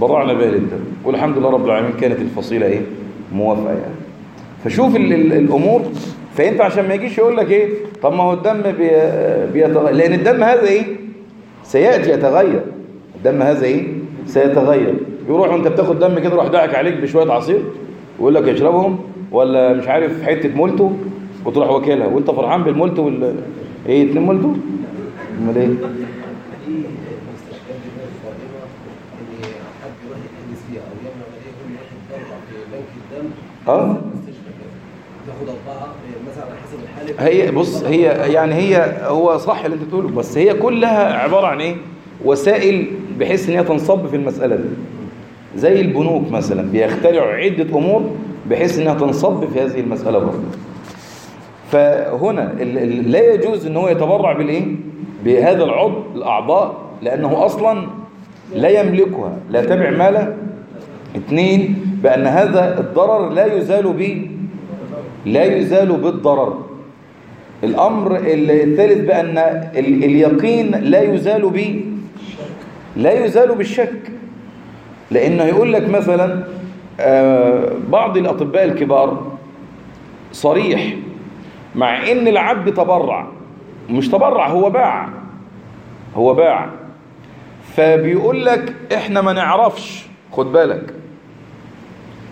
برعنا بيها لله والحمد لله رب العالمين كانت الفصيلة إيه؟ موافقة يعني. فشوف ال ال الأمور. فانت عشان ما يجيش يقول لك إيه؟ طب ما هو الدم بي بيتغير لأن الدم هذا إيه؟ سيأتي يتغير. الدم هذا إيه؟ سيتغير. يروح وأنت بتاخد دم كده يروح داعك عليك بشوية عصير ويقول لك اشربهم ولا مش عارف حتة مولتو وتروح واكلها. وأنت فرحان بالمولتو وال إيه؟ اتنين مولتو؟ أمال إيه؟ آه؟ تاخد أربعة مثلا على حسب الحالة هي بص هي يعني هي هو صح اللي انت بتقوله بس هي كلها عبارة عن إيه؟ وسائل بحيث إن هي تنصب في المسألة دي. زي البنوك مثلا بيخترعوا عدة أمور بحيث إنها تنصب في هذه المسألة برضه. فهنا لا يجوز إن هو يتبرع بالإيه؟ بهذا العضو الأعضاء لأنه أصلا لا يملكها لا تبع ماله اثنين بأن هذا الضرر لا يزال به لا يزال بالضرر. الأمر الثالث بأن ال- اليقين لا يزال به لا يزال بالشك. لأنه يقول لك مثلا آه، بعض الأطباء الكبار صريح مع إن العبد تبرع مش تبرع هو باع هو باع. فبيقول لك إحنا ما نعرفش خد بالك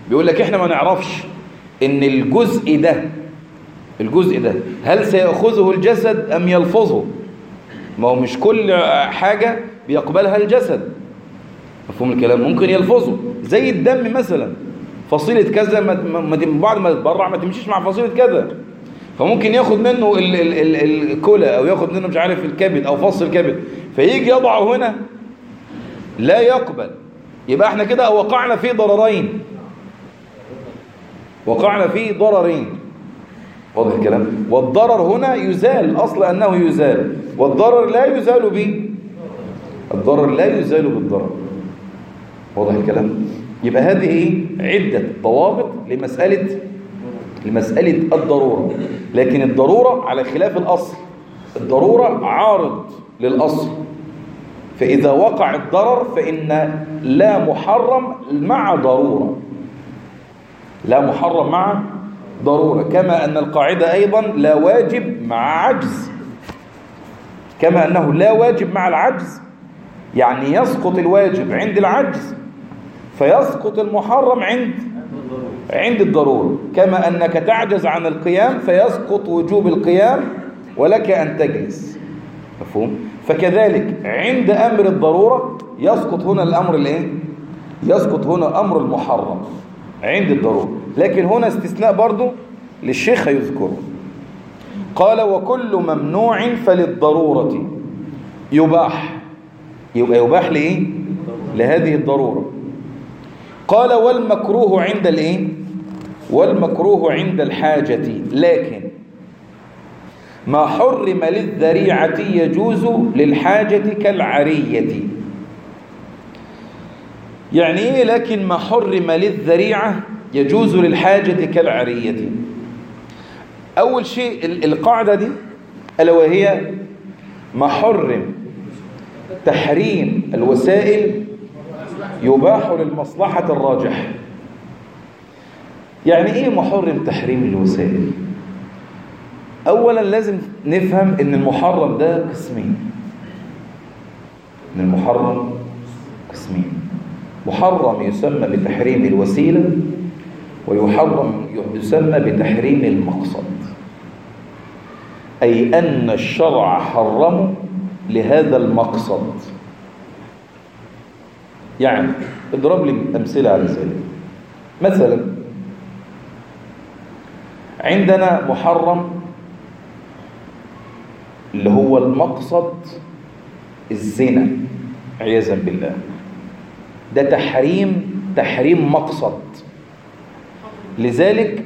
بيقول لك إحنا ما نعرفش إن الجزء ده الجزء ده. هل سيأخذه الجسد أم يلفظه؟ ما هو مش كل حاجة بيقبلها الجسد. مفهوم الكلام؟ ممكن يلفظه. زي الدم مثلا. فصيلة كذا بعد ما تتبرع ما تمشيش مع فصيلة كذا. فممكن ياخد منه ال ال ال الكلى أو ياخد منه مش عارف الكبد أو فص الكبد. فيجي يضعه هنا. لا يقبل. يبقى إحنا كده وقعنا في ضررين. وقعنا في ضررين. واضح الكلام. والضرر هنا يزال الأصل أنه يزال. والضرر لا يزال به الضرر لا يزال بالضرر. واضح الكلام؟ يبقى هذه؟ عدة ضوابط لمسألة لمسألة الضرورة. لكن الضرورة على خلاف الأصل. الضرورة عارض للأصل. فإذا وقع الضرر فإن لا محرم مع ضرورة. لا محرم مع ضرورة. كما أن القاعدة أيضا لا واجب مع عجز. كما أنه لا واجب مع العجز. يعني يسقط الواجب عند العجز فيسقط المحرم عند عند الضرورة. كما أنك تعجز عن القيام فيسقط وجوب القيام ولك أن تجلس. مفهوم؟ فكذلك عند أمر الضرورة يسقط هنا الأمر الإيه؟ يسقط هنا أمر المحرم عند الضرورة. لكن هنا استثناء برضو للشيخ يذكره. قال وكل ممنوع فللضرورة. يباح. يبقى يباح لإيه؟ لهذه الضرورة. قال والمكروه عند الإيه؟ والمكروه عند الحاجة. لكن ما حرم للذريعة يجوز للحاجة كالعرية. يعني إيه لكن ما حرم للذريعة؟ يجوز للحاجة كالعرية. أول شيء القاعدة دي ألا وهي ما حرم تحريم الوسائل يباح للمصلحة الراجحة يعني إيه محرم تحريم الوسائل؟ اولا لازم نفهم إن المحرم ده قسمين. إن المحرم قسمين. محرم يسمى بتحريم الوسيلة ويحرم يسمى بتحريم المقصد. أي أن الشرع حرمه لهذا المقصد. يعني اضرب لي أمثلة على ذلك. مثلا عندنا محرم اللي هو المقصد الزنا عياذا بالله. ده تحريم تحريم مقصد. لذلك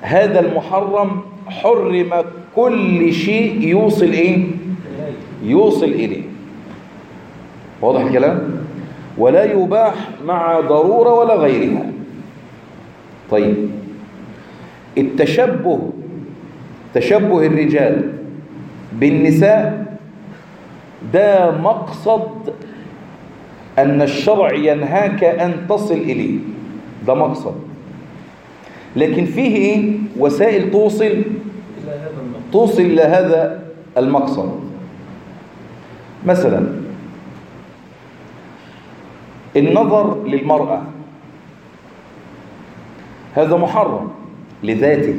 هذا المحرم حرم كل شيء يوصل إيه؟ يوصل إليه. واضح الكلام؟ ولا يباح مع ضرورة ولا غيرها. طيب. التشبه تشبه الرجال بالنساء ده مقصد أن الشرع ينهاك أن تصل إليه. ده مقصد. لكن فيه إيه؟ وسائل توصل توصل إلى هذا المقصد. مثلا النظر للمرأة. هذا محرم لذاته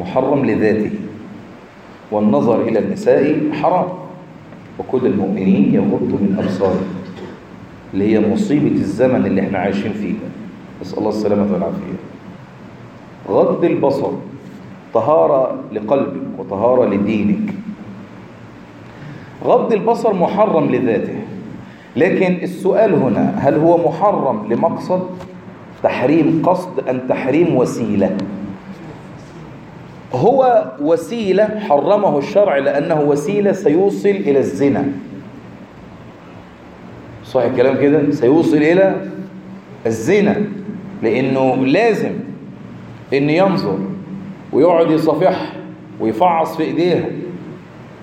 محرم لذاته. والنظر إلى النساء حرام. وكل المؤمنين يغضوا من أبصارهم. اللي هي مصيبة الزمن اللي إحنا عايشين فيه نسأل الله السلامة والعافية. غض البصر طهارة لقلبك وطهارة لدينك. غض البصر محرم لذاته. لكن السؤال هنا هل هو محرم لمقصد؟ تحريم قصد أم تحريم وسيلة؟ هو وسيلة حرمه الشرع لأنه وسيلة سيوصل إلى الزنا. صح الكلام كده؟ سيوصل إلى الزنا لأنه لازم إن ينظر ويقعد يصافح ويفعص في إيديها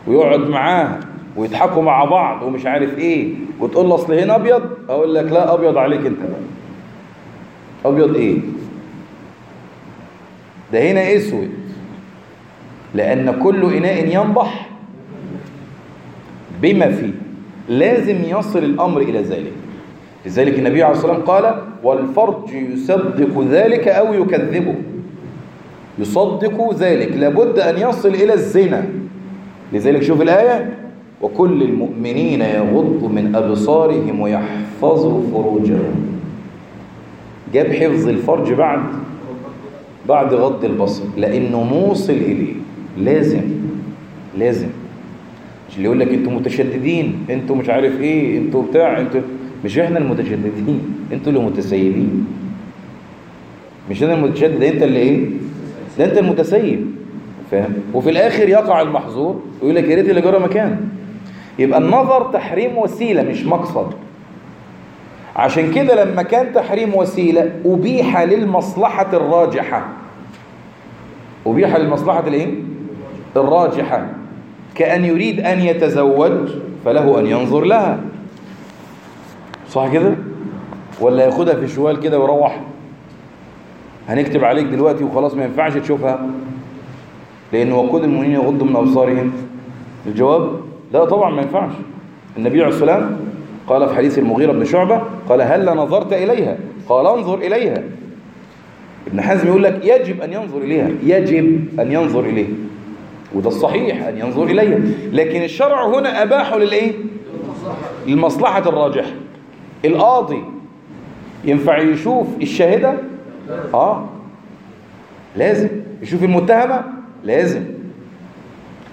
ويقعد معاها ويضحكوا مع بعض ومش عارف إيه وتقول له أصل هنا أبيض؟ أقول لك لا أبيض عليك أنت بقى. أبيض إيه؟ ده هنا أسود. لأن كل إناء ينضح بما فيه. لازم يصل الأمر إلى ذلك. لذلك النبي عليه الصلاة والسلام قال والفرج يصدق ذلك أو يكذبه. يصدق ذلك. لابد أن يصل إلى الزنا. لذلك شوف الآية. وكل المؤمنين يغضوا من أبصارهم ويحفظوا فروجهم. جاب حفظ الفرج بعد بعد غض البصر. لأنه موصل إليه. لازم لازم. مش اللي يقول لك أنتوا متشددين أنتوا مش عارف إيه أنتوا بتاع أنتوا مش إحنا المتشددين أنتوا اللي متسيبين مش أنا المتشدد أنت اللي إيه؟ ده انت المتسيب فاهم؟ وفي الآخر يقع المحظور ويقول لك يا ريت اللي جرى مكان. يبقى النظر تحريم وسيلة مش مقصد. عشان كده لما كان تحريم وسيلة أبيح للمصلحة الراجحة. أبيح للمصلحة الإيه؟ الراجحة. كأن يريد أن يتزوج فله أن ينظر لها. صح كده؟ ولا ياخدها في شوال كده ويروح هنكتب عليك دلوقتي وخلاص ما ينفعش تشوفها. لأن وقود المؤمنين يغضوا من أبصارهم. الجواب ده طبعا ما ينفعش. النبي عليه الصلاة والسلام قال في حديث المغيرة بن شعبة قال هل نظرت إليها؟ قال انظر إليها. ابن حزم يقول لك يجب أن ينظر إليها. يجب أن ينظر إليها. وده الصحيح أن ينظر إليها. لكن الشرع هنا أباحه للإيه؟ للمصلحة الراجحة. القاضي ينفع يشوف الشاهدة؟ آه. لازم. يشوف المتهمة؟ لازم.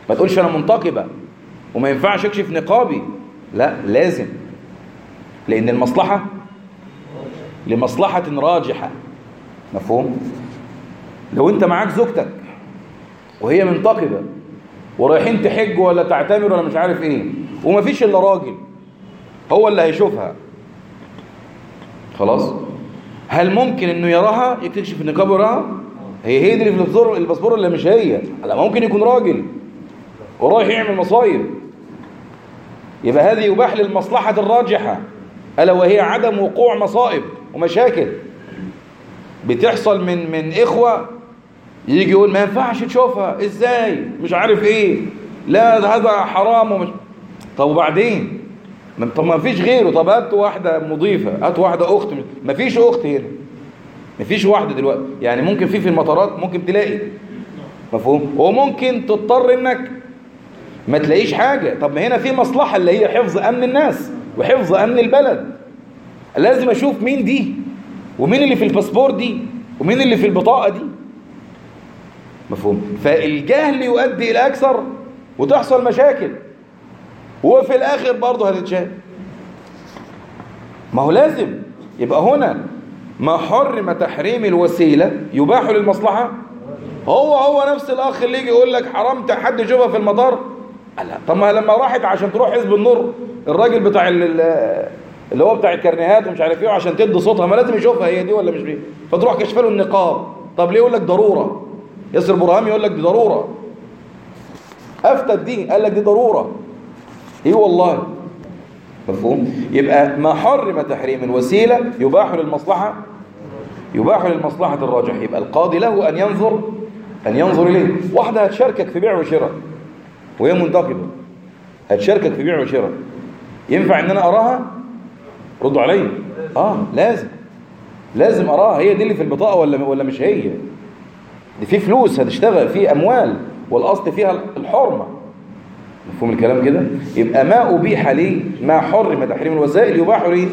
ما تقولش أنا منتقبة وما ينفعش أكشف نقابي. لا لازم. لأن المصلحة لمصلحة راجحة. مفهوم؟ لو أنت معاك زوجتك وهي منتقبة ورايحين تحج ولا تعتمر ولا مش عارف إيه ومفيش إلا راجل هو اللي هيشوفها. خلاص؟ هل ممكن إنه يراها؟ يكتشف النقاب وراها هي هي دي اللي في الباسبور الباسبور اللي مش هي؟ لا ممكن يكون راجل ورايح يعمل مصايب. يبقى هذه يباح للمصلحة الراجحة ألا وهي عدم وقوع مصائب ومشاكل. بتحصل من من إخوة يجي يقول ما ينفعش تشوفها إزاي؟ مش عارف إيه. لا هذا حرام ومش طب وبعدين؟ ما- طب ما فيش غيره. طب هات واحدة مضيفة هات واحدة أخت. ما فيش أخت هنا. ما فيش واحدة دلوقتي. يعني ممكن في في المطارات ممكن تلاقي. مفهوم؟ وممكن تضطر إنك ما تلاقيش حاجة. طب ما هنا في مصلحة اللي هي حفظ أمن الناس وحفظ أمن البلد. لازم أشوف مين دي ومين اللي في الباسبور دي ومين اللي في البطاقة دي. مفهوم؟ فالجهل يؤدي إلى أكثر وتحصل مشاكل. وفي الآخر برضه هتتشال. ما هو لازم يبقى هنا ما حرم تحريم الوسيلة يباح للمصلحة؟ هو هو نفس الأخ اللي يجي يقول لك حرمت حد يشوفها في المطار؟ لا. طب ما لما راحت عشان تروح حزب النور الراجل بتاع ال- ال- اللي هو بتاع الكرنيهات ومش عارف إيه عشان تدي صوتها ما لازم يشوفها هي دي ولا مش دي؟ فتروح كشف له النقاب. طب ليه يقول لك ضرورة؟ ياسر برهام يقول لك دي ضرورة. أفتى الدين قال لك دي ضرورة. إيه والله. مفهوم؟ يبقى ما حرم تحريم الوسيلة يباح للمصلحة يباح للمصلحة الراجح. يبقى القاضي له أن ينظر أن ينظر إليه. واحدة هتشاركك في بيع وشراء وهي منتقبه هتشاركك في بيع وشراء. ينفع إن أنا أراها؟ ردوا عليا آه لازم. لازم أراها. هي دي اللي في البطاقة ولا ولا مش هي؟ دي في فلوس هتشتغل في أموال. والأصل فيها الحرمة. مفهوم الكلام كده؟ يبقى ما أبيح لي ما حرم تحريم الوسائل يباح لي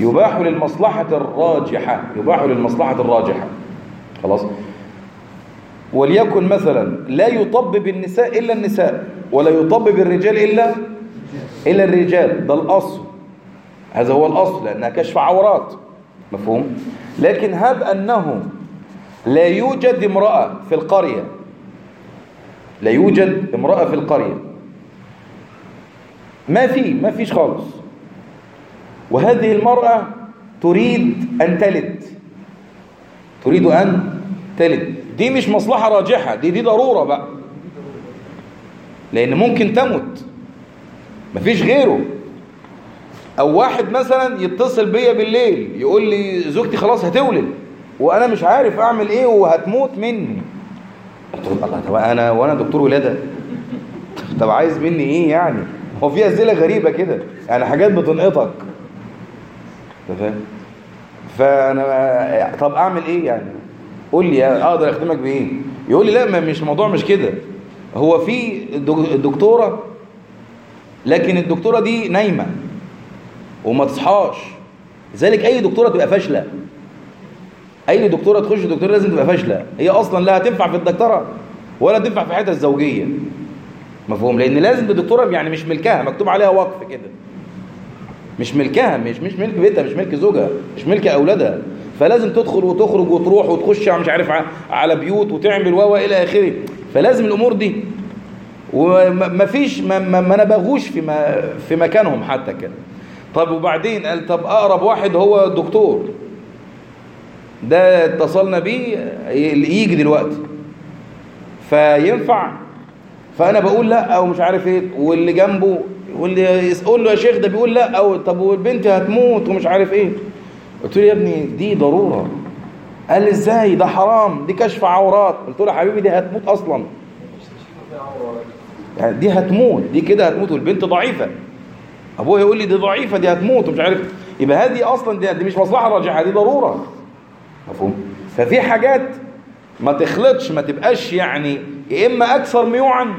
يباح للمصلحة الراجحة يباح للمصلحة الراجحة. خلاص؟ وليكن مثلا لا يطبب النساء إلا النساء ولا يطبب الرجال إلا إلا الرجال. ده الأصل. هذا هو الأصل لأنها كشف عورات. مفهوم؟ لكن هب أنه لا يوجد امرأة في القرية. لا يوجد امرأة في القرية. ما في ما فيش خالص. وهذه المرأة تريد أن تلد. تريد أن تلد. دي مش مصلحة راجحة دي دي ضرورة بقى. لأن ممكن تمت مفيش غيره. أو واحد مثلا يتصل بيا بالليل يقول لي زوجتي خلاص هتولد وأنا مش عارف أعمل إيه وهتموت مني. قلت له الله طب أنا وأنا دكتور ولادة؟ طب عايز مني إيه يعني؟ هو في أسئلة غريبة كده يعني حاجات بتنقطك. أنت فاهم؟ فأنا طب أعمل إيه يعني؟ قول لي أقدر اخدمك بإيه؟ يقول لي لا ما مش الموضوع مش كده. هو في دك- الدكتورة لكن الدكتورة دي نايمة وما تصحاش. لذلك أي دكتورة تبقى فاشلة. أي دكتورة تخش دكتوره لازم تبقى فاشلة. هي أصلا لا هتنفع في الدكتورة ولا تنفع في حياتها الزوجية. مفهوم. لأن لازم الدكتوره يعني مش ملكها مكتوب عليها وقف كده. مش ملكها مش مش ملك بيتها مش ملك زوجها مش ملك أولادها. فلازم تدخل وتخرج وتروح وتخش مش عارف على بيوت وتعمل و إلى آخره. فلازم الأمور دي. وما فيش ما, ما, ما نبغوش في ما في مكانهم حتى كده. طب وبعدين؟ قال طب أقرب واحد هو الدكتور. ده اتصلنا بيه يجي دلوقتي. فينفع فأنا بقول لا أو مش عارف إيه واللي جنبه واللي يقول له يا شيخ ده بيقول لا أو طب والبنت هتموت ومش عارف إيه. قلت له يا ابني دي ضرورة. قال لي إزاي؟ ده حرام دي كشف عورات. قلت له حبيبي دي هتموت أصلا. يعني دي هتموت دي كده هتموت والبنت ضعيفة. ابوها يقول لي دي ضعيفة دي هتموت ومش عارف. يبقى هذه أصلا دي, دي مش مصلحة راجعة دي ضرورة. مفهوم؟ ففي حاجات ما تخلطش ما تبقاش يعني يا إما أكثر ميوعا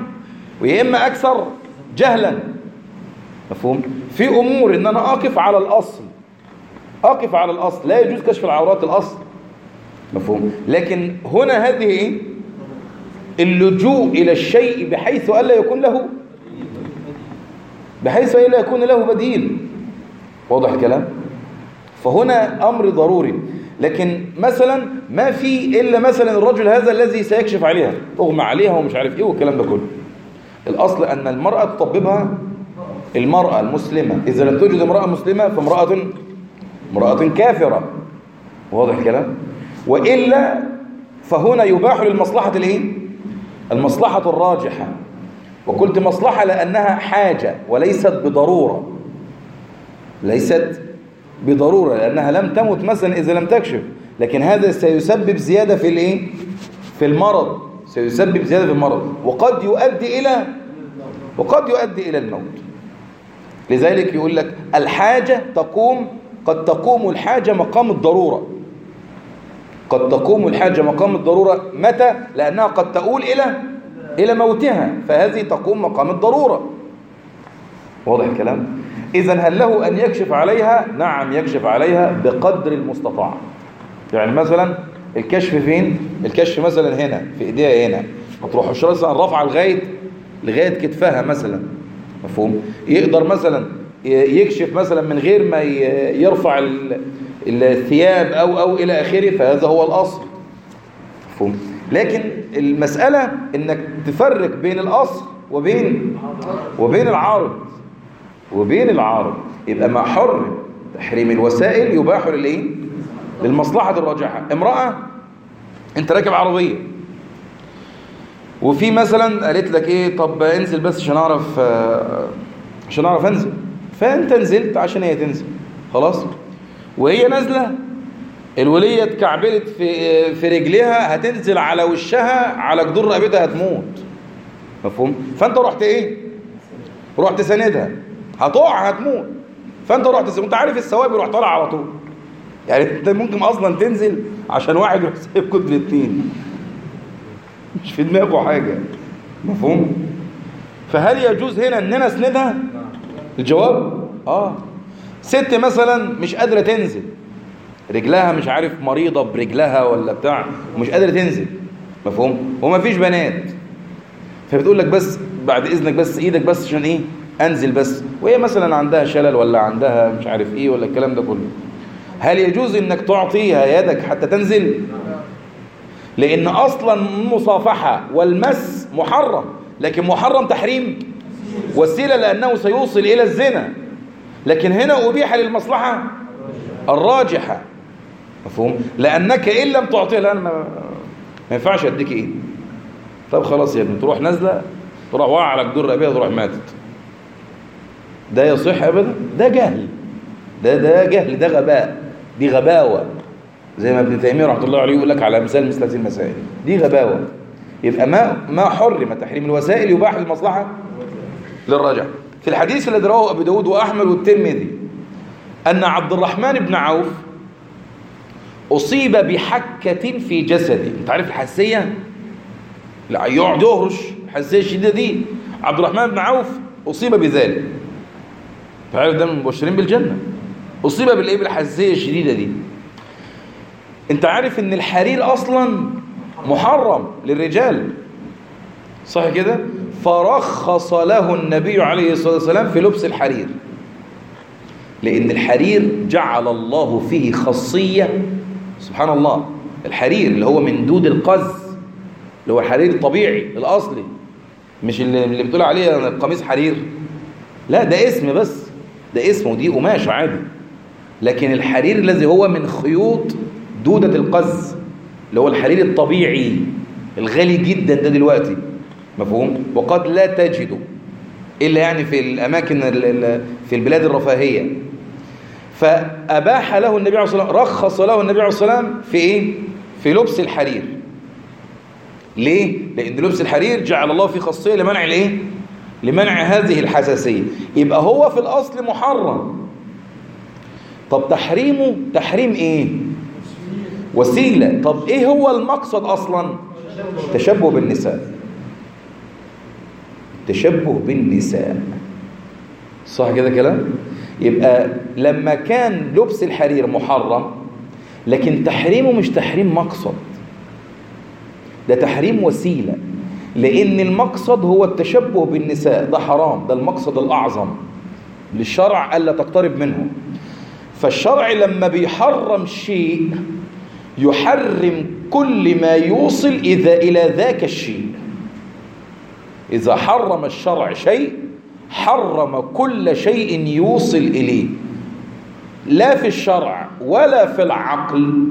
ويا إما أكثر جهلا. مفهوم؟ في أمور إن أنا أقف على الأصل أقف على الأصل لا يجوز كشف العورات الأصل. مفهوم؟ لكن هنا هذه إيه؟ اللجوء إلى الشيء بحيث ألا يكون له بحيث ألا يكون له بديل. واضح الكلام؟ فهنا أمر ضروري. لكن مثلا ما في إلا مثلا الرجل هذا الذي سيكشف عليها أغمى عليها ومش عارف إيه والكلام ده كله. الأصل أن المرأة تطببها المرأة المسلمة. إذا لم توجد امرأة مسلمة فامراه امرأة كافرة. واضح الكلام؟ وإلا فهنا يباح للمصلحة الإيه؟ المصلحة الراجحة. وقلت مصلحة لأنها حاجة وليست بضرورة. ليست بضرورة لأنها لم تمت مثلا إذا لم تكشف. لكن هذا سيسبب زيادة في الإيه؟ في المرض. سيسبب زيادة في المرض. وقد يؤدي إلى وقد يؤدي إلى الموت. لذلك يقول لك الحاجة تقوم قد تقوم الحاجة مقام الضرورة. قد تقوم الحاجة مقام الضرورة متى؟ لأنها قد تؤول إلى إلى موتها. فهذه تقوم مقام الضرورة. واضح الكلام؟ إذا هل له أن يكشف عليها؟ نعم يكشف عليها بقدر المستطاع يعني مثلا الكشف فين؟ الكشف مثلا هنا في إيديها هنا ما تروحش مثلا رافعه لغاية لغاية كتفها مثلا مفهوم؟ يقدر مثلا يكشف مثلا من غير ما يرفع الثياب أو أو إلى آخره فهذا هو الأصل مفهوم؟ لكن المسألة إنك تفرق بين الأصل وبين وبين العارض وبين العارض. يبقى ما حر تحريم الوسائل يباح للإيه؟ للمصلحة الراجحة. امرأة أنت راكب عربية. وفي مثلا قالت لك إيه؟ طب انزل بس عشان أعرف عشان أعرف أنزل. فأنت نزلت عشان هي تنزل. خلاص؟ وهي نازلة. الولية اتكعبلت في في رجليها هتنزل على وشها على جدور رقبتها هتموت. مفهوم؟ فأنت رحت إيه؟ رحت ساندها. هتقع هتموت. فأنت رحت سايب انت عارف الثواب يروح طالع على طول. يعني انت ممكن أصلا تنزل عشان واحد يروح سايب كتر الاثنين مش في دماغه حاجة. مفهوم؟ فهل يجوز هنا ان أنا اسندها الجواب؟ آه. ست مثلا مش قادرة تنزل. رجلها مش عارف مريضة برجلها ولا بتاع ومش قادرة تنزل. مفهوم؟ وما فيش بنات. فبتقول لك بس بعد إذنك بس إيدك بس عشان إيه؟ أنزل بس. وهي مثلا عندها شلل ولا عندها مش عارف إيه ولا الكلام ده كله. هل يجوز إنك تعطيها يدك حتى تنزل؟ لأن أصلا المصافحه والمس محرم لكن محرم تحريم. وسيله لأنه سيوصل إلى الزنا. لكن هنا أبيح للمصلحة الراجحة. مفهوم؟ لأنك إن لم تعطيها لأن ما, ينفعش أديك إيه. طب خلاص يا ابني تروح نازلة تروح واقعة على جدور رقبتها تروح ماتت. ده يصح ابدا؟ ده جهل. ده ده جهل ده غباء. دي غباوة. زي ما ابن تيمية رحمة الله عليه يقول لك على مثال مثل هذه المسائل. دي غباوة. يبقى ما ما حرم تحريم الوسائل يباح للمصلحه للرجع. في الحديث الذي رواه أبو داود وأحمد والترمذي أن عبد الرحمن بن عوف أصيب بحكة في جسده. أنت عارف الحساسية؟ لا يقعد يهرش. الحساسيه الشديده دي. عبد الرحمن بن عوف أصيب بذلك. فعارف ده من المبشرين بالجنة. أصيب بالإيه بالحساسية الشديدة دي. أنت عارف إن الحرير أصلا محرم للرجال. صح كده؟ فرخص له النبي عليه الصلاة والسلام في لبس الحرير. لأن الحرير جعل الله فيه خاصية. سبحان الله. الحرير اللي هو من دود القز اللي هو الحرير الطبيعي الأصلي. مش اللي, بتقول عليه قميص حرير. لا ده اسم بس. ده اسمه دي قماش عادي لكن الحرير الذي هو من خيوط دودة القز اللي هو الحرير الطبيعي الغالي جدا ده دلوقتي مفهوم وقد لا تجده إلا يعني في الأماكن في البلاد الرفاهية فأباح له النبي عليه الصلاة والسلام رخص له النبي عليه الصلاة والسلام في إيه؟ في لبس الحرير ليه؟ لأن لبس الحرير جعل الله فيه خاصية لمنع الإيه؟ لمنع هذه الحساسية. يبقى هو في الأصل محرم. طب تحريمه تحريم إيه؟ وسيلة. طب إيه هو المقصد أصلا؟ تشبه بالنساء. تشبه بالنساء. صح كده كلام؟ يبقى لما كان لبس الحرير محرم لكن تحريمه مش تحريم مقصد. ده تحريم وسيلة. لأن المقصد هو التشبه بالنساء. ده حرام. ده المقصد الأعظم. للشرع ألا تقترب منه. فالشرع لما بيحرم شيء يحرم كل ما يوصل إذا إلى ذاك الشيء. إذا حرم الشرع شيء حرم كل شيء يوصل إليه. لا في الشرع ولا في العقل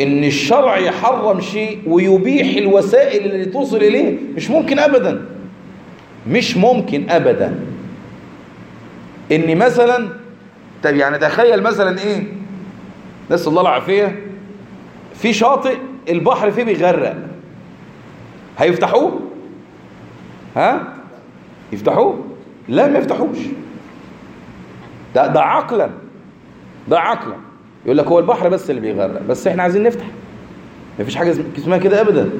إن الشرع يحرم شيء ويبيح الوسائل اللي توصل إليه مش ممكن أبدا. مش ممكن أبدا. إن مثلا طب يعني تخيل مثلا إيه؟ نسأل الله العافية. في شاطئ البحر فيه بيغرق. هيفتحوه؟ ها؟ يفتحوه؟ لا ما يفتحوش. ده ده عقلا. ده عقلا. يقول لك هو البحر بس اللي بيغرق بس إحنا عايزين نفتح. ما فيش حاجة اسمها كده ابدا.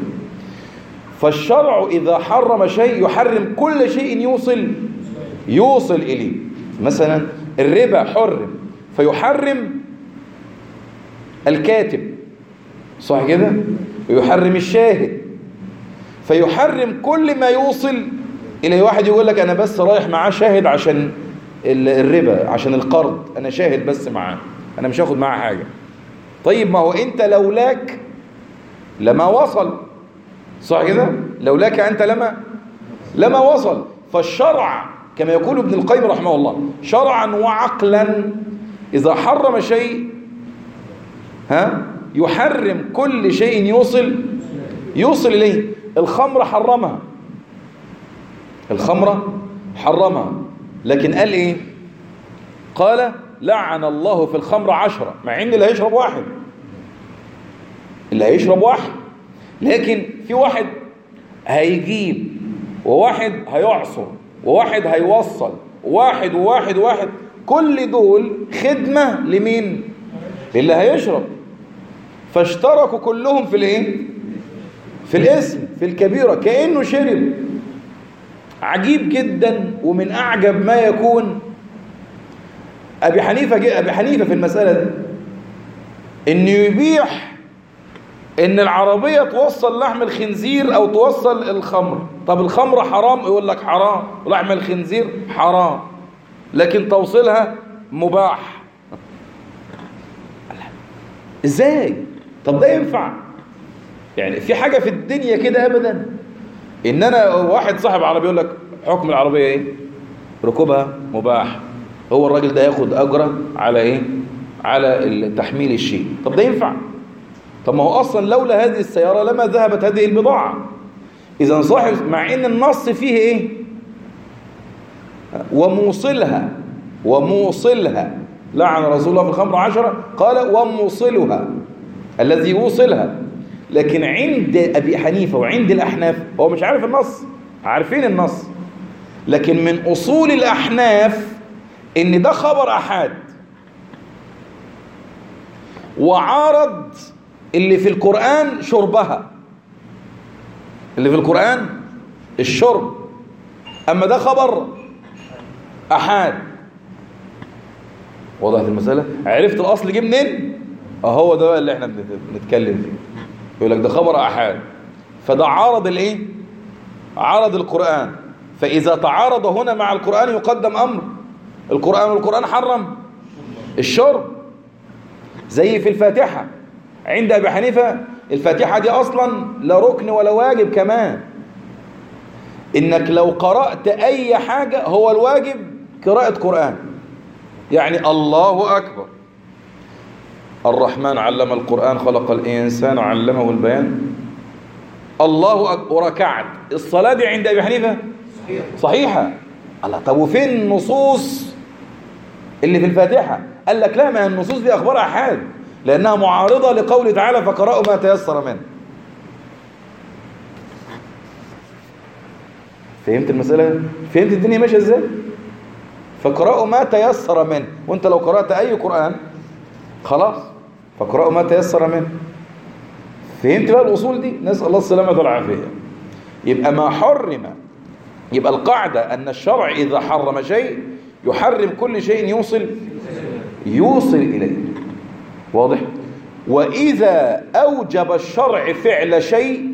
فالشرع إذا حرم شيء يحرم كل شيء يوصل يوصل إليه. مثلا الربا حرم فيحرم الكاتب. صح كده؟ ويحرم الشاهد. فيحرم كل ما يوصل إلى واحد يقول لك أنا بس رايح معاه شاهد عشان الربا عشان القرض. أنا شاهد بس معاه. أنا مش هاخد معاه حاجة. طيب ما هو أنت لولاك لما وصل. صح كده؟ لولاك أنت لما لما وصل. فالشرع كما يقول ابن القيم رحمه الله شرعا وعقلا إذا حرم شيء ها يحرم كل شيء يوصل يوصل إليه. الخمر حرمها. الخمرة حرمها. لكن قال إيه؟ قال لعن الله في الخمر عشرة مع إن اللي هيشرب واحد. اللي هيشرب واحد. لكن في واحد هيجيب وواحد هيعصر وواحد هيوصل واحد وواحد وواحد. كل دول خدمة لمين؟ للي هيشرب. فاشتركوا كلهم في الإيه؟ في الاسم في الكبيرة. كأنه شرب. عجيب جدا ومن أعجب ما يكون أبي حنيفة أبي حنيفة في المسألة دي. إنه يبيح إن العربية توصل لحم الخنزير أو توصل الخمر. طب الخمر حرام؟ يقول لك حرام. ولحم الخنزير حرام. لكن توصيلها مباح. إزاي؟ طب ده ينفع؟ يعني في حاجة في الدنيا كده أبدا. إن أنا واحد صاحب عربية يقول لك حكم العربية إيه؟ ركوبها مباح. هو الراجل ده ياخد أجرة على إيه؟ على تحميل الشيء. طب ده ينفع؟ طب ما هو أصلا لولا هذه السيارة لما ذهبت هذه البضاعة. إذا صاحب مع إن النص فيه إيه؟ وموصلها وموصلها. لعن رسول الله في الخمر عشرة قال وموصلها الذي يوصلها لكن عند أبي حنيفة وعند الأحناف هو مش عارف النص عارفين النص. لكن من أصول الأحناف إن ده خبر أحاد وعارض اللي في القرآن شربها. اللي في القرآن الشرب. أما ده خبر أحاد وضحت المسألة؟ عرفت الأصل جه منين؟ أهو ده بقى اللي إحنا بنتكلم فيه. يقول لك ده خبر أحاد فده عارض الإيه؟ عارض القرآن. فإذا تعارض هنا مع القرآن يقدم أمر. القرآن والقرآن حرم. الشرب زي في الفاتحة. عند أبي حنيفة الفاتحة دي أصلا لا ركن ولا واجب كمان. إنك لو قرأت أي حاجة هو الواجب قراءة قرآن. يعني الله أكبر. الرحمن علم القرآن خلق الإنسان علمه البيان. الله أكبر وركعت. الصلاة دي عند أبي حنيفة؟ صحيحة. الله طب وفين النصوص؟ اللي في الفاتحة قال لك لا ما النصوص دي أخبار أحاد لأنها معارضة لقوله تعالى فقرأوا ما تيسر منه فهمت المسألة؟ فهمت الدنيا ماشية إزاي؟ فقرأوا ما تيسر منه وأنت لو قرأت أي قرآن خلاص فقرأوا ما تيسر منه فهمت بقى الأصول دي؟ نسأل الله السلامة والعافية يبقى ما حرم يبقى القاعدة أن الشرع إذا حرم شيء يحرم كل شيء يوصل يوصل إليه. واضح؟ وإذا أوجب الشرع فعل شيء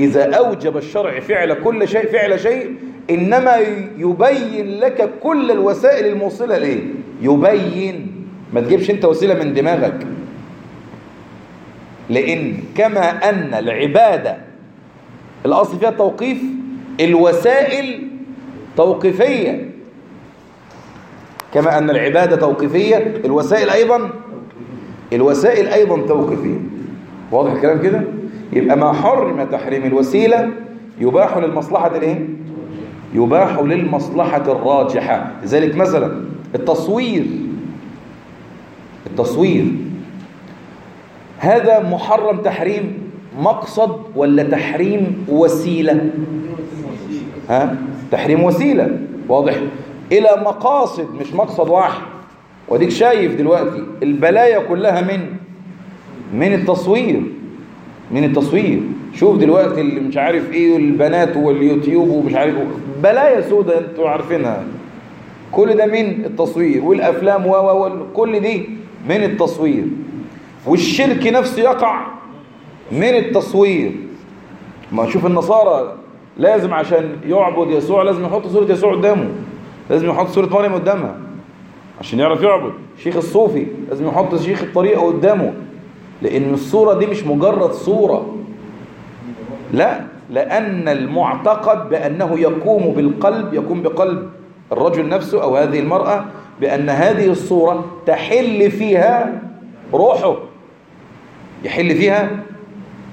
إذا أوجب الشرع فعل كل شيء فعل شيء إنما يبين لك كل الوسائل الموصلة ليه يبين. ما تجيبش أنت وسيلة من دماغك. لأن كما أن العبادة الأصل فيها التوقيف الوسائل توقيفية. كما أن العبادة توقيفية الوسائل أيضا الوسائل أيضا توقيفية. واضح الكلام كده؟ يبقى ما حرم تحريم الوسيلة يباح للمصلحة الايه يباح للمصلحة الراجحة. لذلك مثلا التصوير التصوير. هذا محرم تحريم مقصد ولا تحريم وسيلة؟ ها؟ تحريم وسيلة. واضح. إلى مقاصد مش مقصد واحد. وديك شايف دلوقتي البلايا كلها من؟ من التصوير. من التصوير. شوف دلوقتي اللي مش عارف إيه البنات واليوتيوب ومش عارف بلايا سودة أنتوا عارفينها. كل ده من التصوير. والأفلام و كل دي من التصوير. والشرك نفسه يقع من التصوير. ما شوف النصارى لازم عشان يعبد يسوع لازم يحط صورة يسوع قدامه. لازم يحط صورة مريم قدامها عشان يعرف يعبد. شيخ الصوفي لازم يحط شيخ الطريقة قدامه لأن الصورة دي مش مجرد صورة. لا لأن المعتقد بأنه يقوم بالقلب يقوم بقلب الرجل نفسه أو هذه المرأة بأن هذه الصورة تحل فيها روحه. يحل فيها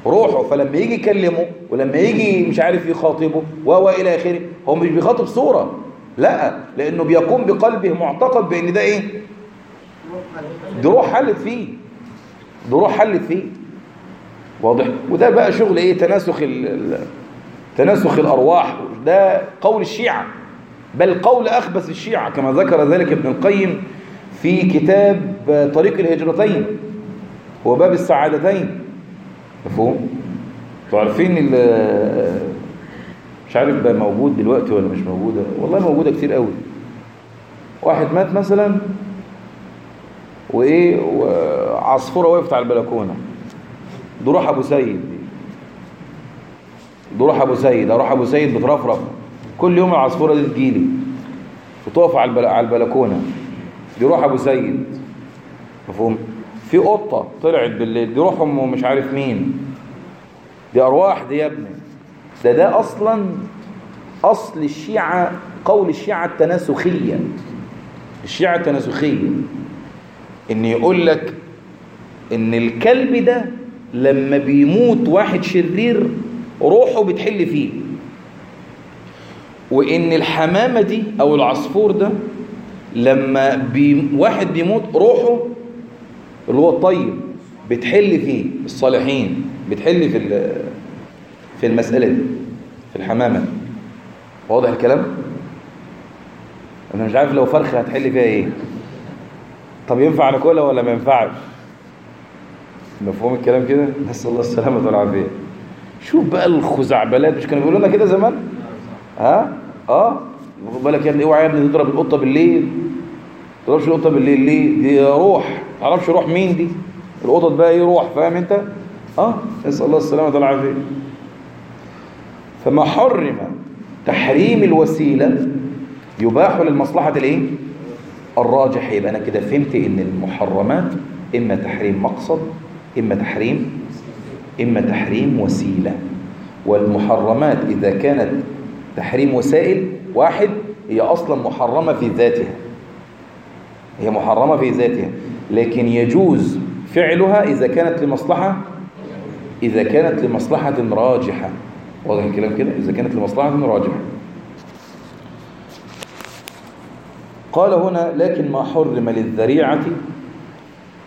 روحه. فلما يجي يكلمه ولما يجي مش عارف يخاطبه وهو إلى آخره هو مش بيخاطب صورة. لا لأنه بيقوم بقلبه معتقد بأن ده إيه؟ دي روح حلت فيه دي روح حلت فيه. واضح؟ وده بقى شغل إيه؟ تناسخ ال... تناسخ الأرواح. ده قول الشيعة بل قول أخبث الشيعة كما ذكر ذلك ابن القيم في كتاب طريق الهجرتين هو باب السعادتين. مفهوم؟ أنتوا عارفين مش عارف بقى موجود دلوقتي ولا مش موجودة والله موجودة كتير قوي. واحد مات مثلا وإيه وعصفورة وقفت على البلكونة. دي روح أبو سيد دي. دي روح أبو سيد. أروح أبو سيد بترفرف كل يوم العصفورة دي تجيلي وتقف على. على البلكونة. دي روح أبو سيد. مفهوم؟ في قطة طلعت بالليل. دي روح ام مش عارف مين. دي أرواح دي يا ابني. ده ده أصلا أصل الشيعة قول الشيعة التناسخية. الشيعة التناسخية. إن يقول لك إن الكلب ده لما بيموت واحد شرير روحه بتحل فيه. وإن الحمامة دي أو العصفور ده لما بي واحد بيموت روحه اللي هو الطيب بتحل فيه الصالحين بتحل في في المسألة دي في الحمامة. واضح الكلام؟ أنا مش عارف لو فرخة هتحل فيها إيه. طب ينفع ناكلها ولا ما ينفعش؟ مفهوم الكلام كده؟ نسأل الله السلامة والعافية. شوف بقى الخزعبلات مش كانوا بيقولوا لنا كده زمان؟ ها؟ آه؟ بالك يا ابني؟ أوعى يا ابني تضرب القطة بالليل. ما تضربش القطة بالليل ليه؟ دي روح. ما تعرفش روح مين دي؟ القطط بقى إيه روح فاهم أنت؟ آه؟ نسأل الله السلامة والعافية. فما حرم تحريم الوسيلة يباح للمصلحة الإيه؟ الراجح. يبقى أنا كده فهمت إن المحرمات إما تحريم مقصد إما تحريم إما تحريم وسيلة. والمحرمات إذا كانت تحريم وسائل واحد هي أصلا محرمة في ذاتها. هي محرمة في ذاتها. لكن يجوز فعلها إذا كانت لمصلحة إذا كانت لمصلحة راجحة. واضح الكلام كده؟ إذا كانت لمصلحة راجحة. قال هنا لكن ما حرم للذريعة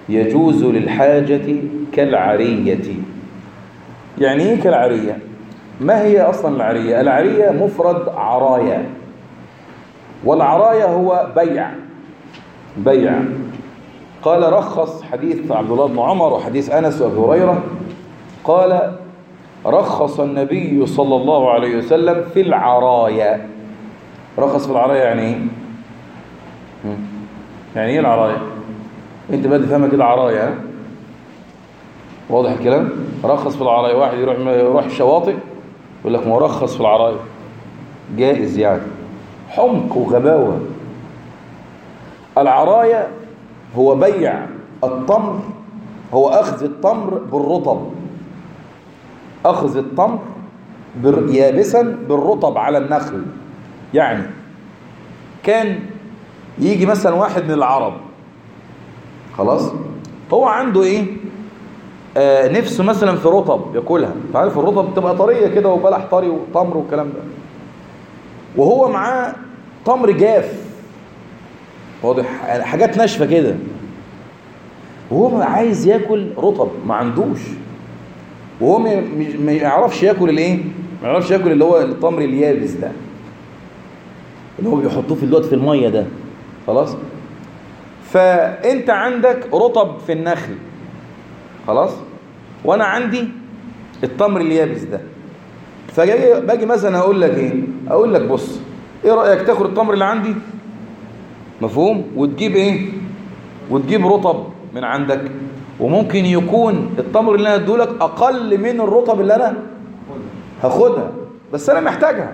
يجوز للحاجة كالعرية. يعني إيه كالعرية؟ ما هي أصلا العرية؟ العرية مفرد عرايا والعرايا هو بيع. بيع. قال رخص حديث عبد الله بن عمر وحديث أنس وأبي هريرة. قال رخص النبي صلى الله عليه وسلم في العرايا. رخص في العرايا يعني إيه؟ يعني إيه العرايا؟ أنت بقى تفهمها كده عرايا؟ واضح الكلام؟ رخص في العرايا. واحد يروح يروح الشواطئ يقول لك مرخص في العرايا. جائز يعني. حمق وغباوة. العرايا هو بيع التمر هو أخذ التمر بالرطب. أخذ التمر يابسا بالرطب على النخل. يعني كان يجي مثلا واحد من العرب خلاص هو عنده إيه؟ آه نفسه مثلا في رطب ياكلها. أنت عارف الرطب بتبقى طرية كده وبلح طري وتمر والكلام ده. وهو معاه تمر جاف. واضح؟ حاجات ناشفة كده. وهو عايز ياكل رطب ما عندوش. وهو ما- يعرفش ياكل الايه؟ ما يعرفش ياكل اللي هو التمر اليابس ده. اللي هو بيحطوه في الوقت في المية ده. خلاص؟ فأنت عندك رطب في النخل. خلاص؟ وأنا عندي التمر اليابس ده. فجاي باجي مثلا أقول لك إيه؟ أقول لك بص إيه رأيك تاخد التمر اللي عندي؟ مفهوم؟ وتجيب إيه؟ وتجيب رطب من عندك. وممكن يكون التمر اللي أنا ادولك أقل من الرطب اللي أنا هاخدها. بس أنا محتاجها.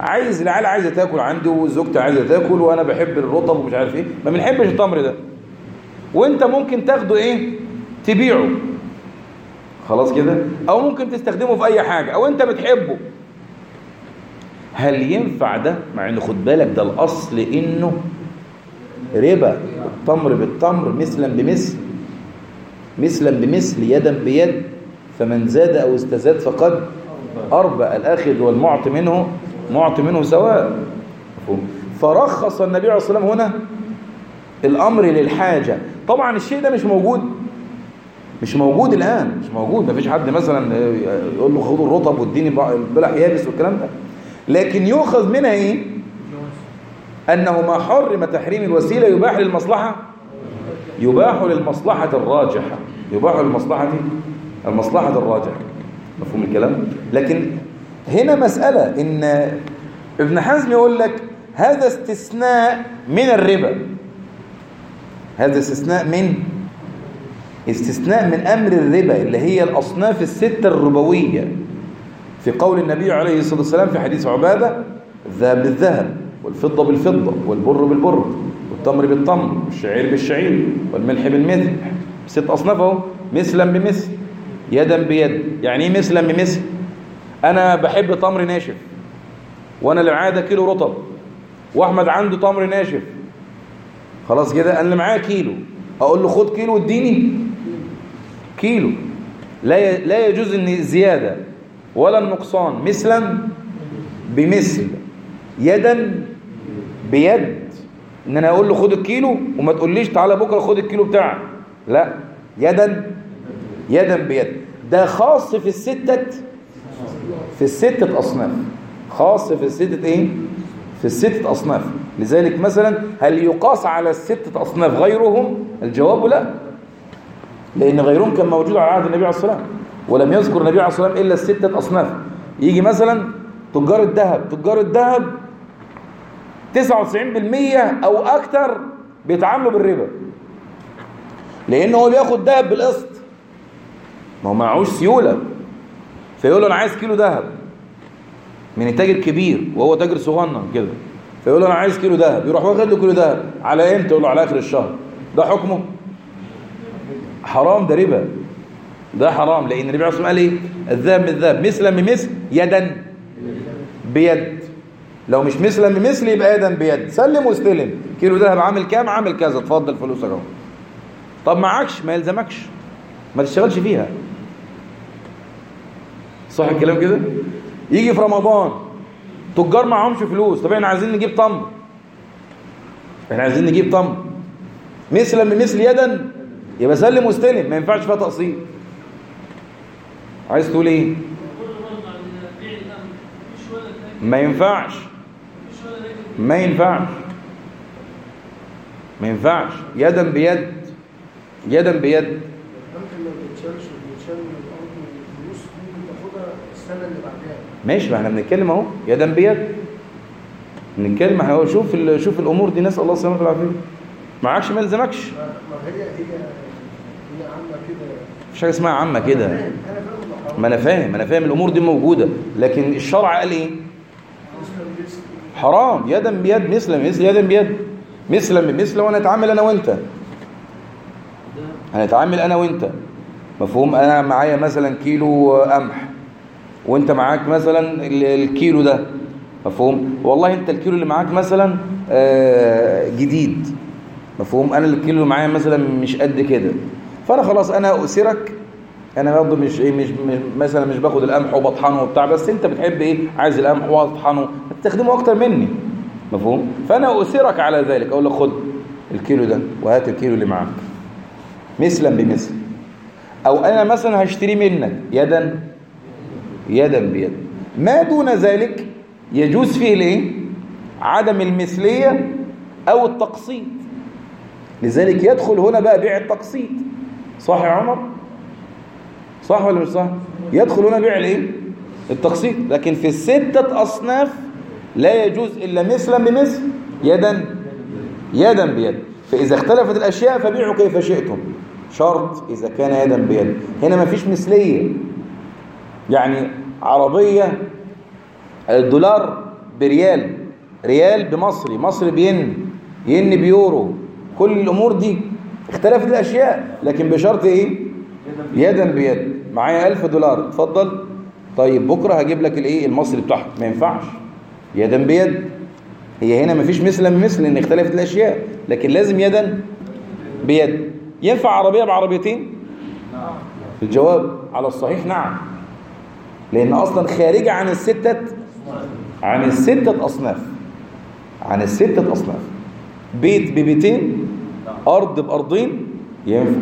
عايز العيال عايزة تاكل عندي وزوجتي عايزة تاكل وأنا بحب الرطب ومش عارف إيه. ما بنحبش التمر ده. وأنت ممكن تاخده إيه؟ تبيعه. خلاص كده؟ أو ممكن تستخدمه في أي حاجة. أو أنت بتحبه. هل ينفع ده؟ مع ان خد بالك ده الأصل إنه ربا. التمر بالتمر مثلا بمثل. مثلا بمثل يدا بيد فمن زاد أو استزاد فقد أربى. الآخذ والمعطي منه معطي منه سواء؟ فرخص النبي عليه الصلاة والسلام هنا الأمر للحاجة. طبعا الشيء ده مش موجود. مش موجود الآن. مش موجود. مفيش حد مثلا يقول له خد الرطب واديني البلح يابس والكلام ده. لكن يؤخذ منها إيه؟ أنه ما حرم تحريم الوسيلة يباح للمصلحة. يباح للمصلحة الراجحة. يباح للمصلحة المصلحة الراجحة. مفهوم الكلام؟ لكن هنا مسألة إن ابن حزم يقول لك هذا استثناء من الربا. هذا استثناء من استثناء من أمر الربا اللي هي الأصناف الستة الربوية. في قول النبي عليه الصلاة والسلام في حديث عبادة الذهب بالذهب والفضة بالفضة والبر بالبر. والتمر بالتمر والشعير بالشعير والملح بالملح. ست أصناف أهو مثلا بمثل يدا بيد. يعني إيه مثلا بمثل أنا بحب تمر ناشف وأنا اللي معايا ده كيلو رطب وأحمد عنده تمر ناشف. خلاص كده أنا اللي معايا كيلو. أقول له خد كيلو واديني كيلو. لا لا يجوز إن الزياده ولا النقصان. مثلا بمثل يدا بيد. ان أنا أقول له خد الكيلو وما تقوليش تعالى بكرة خد الكيلو بتاعك. لا. يدا. يدا بيد. ده خاص في الستة في الستة أصناف. خاص في الستة إيه؟ في الستة أصناف. لذلك مثلا هل يقاس على الستة أصناف غيرهم؟ الجواب لا. لأن غيرهم كان موجود على عهد النبي عليه الصلاة والسلام. ولم يذكر النبي عليه الصلاة والسلام إلا الستة أصناف. يجي مثلا تجار الذهب. تجار الذهب 99% أو أكثر بيتعاملوا بالربا. لأنه هو بياخد ذهب بالقسط. ما هو معهوش سيولة. فيقول له أنا عايز كيلو ذهب من التاجر كبير وهو تاجر صغنن كده. فيقول له أنا عايز كيلو ذهب يروح واخد له كيلو ذهب على إمتى؟ يقول له على آخر الشهر. ده حكمه. حرام ده ربا. ده حرام. لأن النبي عليه الصلاة والسلام قال إيه؟ الذهب بالذهب مثلا بمثل يدا. بيد. لو مش مثلا بمثل يبقى يدا بيد سلم واستلم. كيلو ذهب عامل كام؟ عامل كذا. اتفضل فلوسك أهو. طب معكش ما يلزمكش. ما تشتغلش فيها. صح الكلام كده؟ يجي في رمضان. تجار معهمش فلوس. طب إحنا عايزين نجيب تمر. إحنا عايزين نجيب تمر. مثلا بمثل يدا يبقى سلم واستلم. ما ينفعش فيها تقسيط. عايز تقول إيه؟ ما ينفعش. ما ينفعش. ما ينفعش. يدا بيد. يدا بيد. ماشي ما إحنا بنتكلم اهو. يدا بيد. بنتكلم إحنا هو شوف شوف الأمور دي. نسأل الله السلامة والعافية. معكش ما يلزمكش. ما ما هي هي هي عامله كده. مفيش حاجة اسمها عامة كده. ما أنا فاهم أنا فاهم الأمور دي موجودة. لكن الشرع قال إيه؟ حرام. يدا بيد مثل مثل يدا بيد. مثلا بمثل ونتعامل أنا وأنت. هنتعامل أنا وأنت. مفهوم؟ أنا معايا مثلا كيلو قمح. وأنت معاك مثلا ال- الكيلو ده. مفهوم؟ والله أنت الكيلو اللي معاك مثلا آه، جديد. مفهوم؟ أنا الكيلو اللي معايا مثلا مش قد كده. فأنا خلاص أنا أسرك أنا برضه مش إيه مش مثلا مش باخد القمح وبطحنه وبتاع بس انت بتحب إيه؟ عايز القمح واطحنه هتستخدمه أكتر مني. مفهوم؟ فأنا اسرك على ذلك أقول لك خد الكيلو ده وهات الكيلو اللي معاك. مثلا بمثل. أو أنا مثلا هشتري منك يدا؟ يدا بيد. ما دون ذلك يجوز فيه الايه عدم المثلية أو التقسيط. لذلك يدخل هنا بقى بيع التقسيط. صح يا عمر؟ صح ولا مش صح؟ يدخل هنا بيع الايه؟ التقسيط. لكن في الستة أصناف لا يجوز إلا مثلا بمثل يدا يدا بيد. فإذا اختلفت الأشياء فبيعوا كيف شئتم. شرط إذا كان يدا بيد. هنا ما فيش مثلية. يعني عربية الدولار بريال. ريال بمصري. مصري بين ين بيورو. كل الأمور دي اختلفت الأشياء. لكن بشرط إيه؟ يدا بيد. معايا ألف دولار. اتفضل. طيب بكرة هجيب لك الإيه؟ المصري بتاعك ما ينفعش. يدا بيد. هي هنا مفيش مثلا بمثل إن اختلفت الأشياء لكن لازم يدا بيد. ينفع عربية بعربيتين؟ الجواب على الصحيح نعم. لأن أصلا خارجة عن الستة عن الستة أصناف. عن الستة أصناف. بيت ببيتين أرض بأرضين ينفع.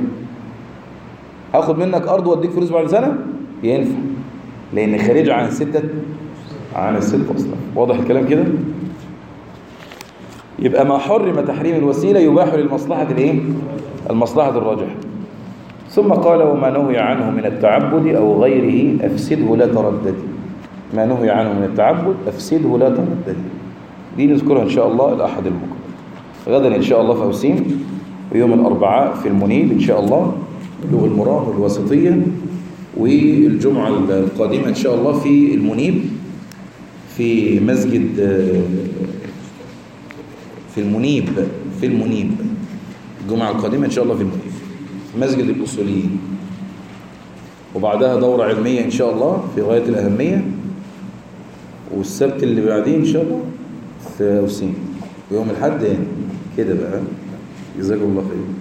هاخد منك أرض وأديك فلوس بعد سنة؟ ينفع. لأن خارجه عن السته عن السته أصلا. واضح الكلام كده؟ يبقى ما حرم تحريم الوسيلة يباح للمصلحة الإيه؟ المصلحة الراجحة. ثم قال وما نهي عنه من التعبد أو غيره أفسده لا تردد. ما نهي عنه من التعبد أفسده لا تردد. دي نذكرها إن شاء الله الاحد المقبل غدا إن شاء الله في اوسين ويوم الأربعاء في المنيب إن شاء الله. لغة المرام والوسطية والجمعة القادمة إن شاء الله في المنيب في مسجد في المنيب في المنيب. الجمعة القادمة إن شاء الله في المنيب في مسجد الأصوليين. وبعدها دورة علمية إن شاء الله في غاية الأهمية. والسبت اللي بعديه إن شاء الله في أوسين. ويوم الحد كده بقى. جزاكم الله خير.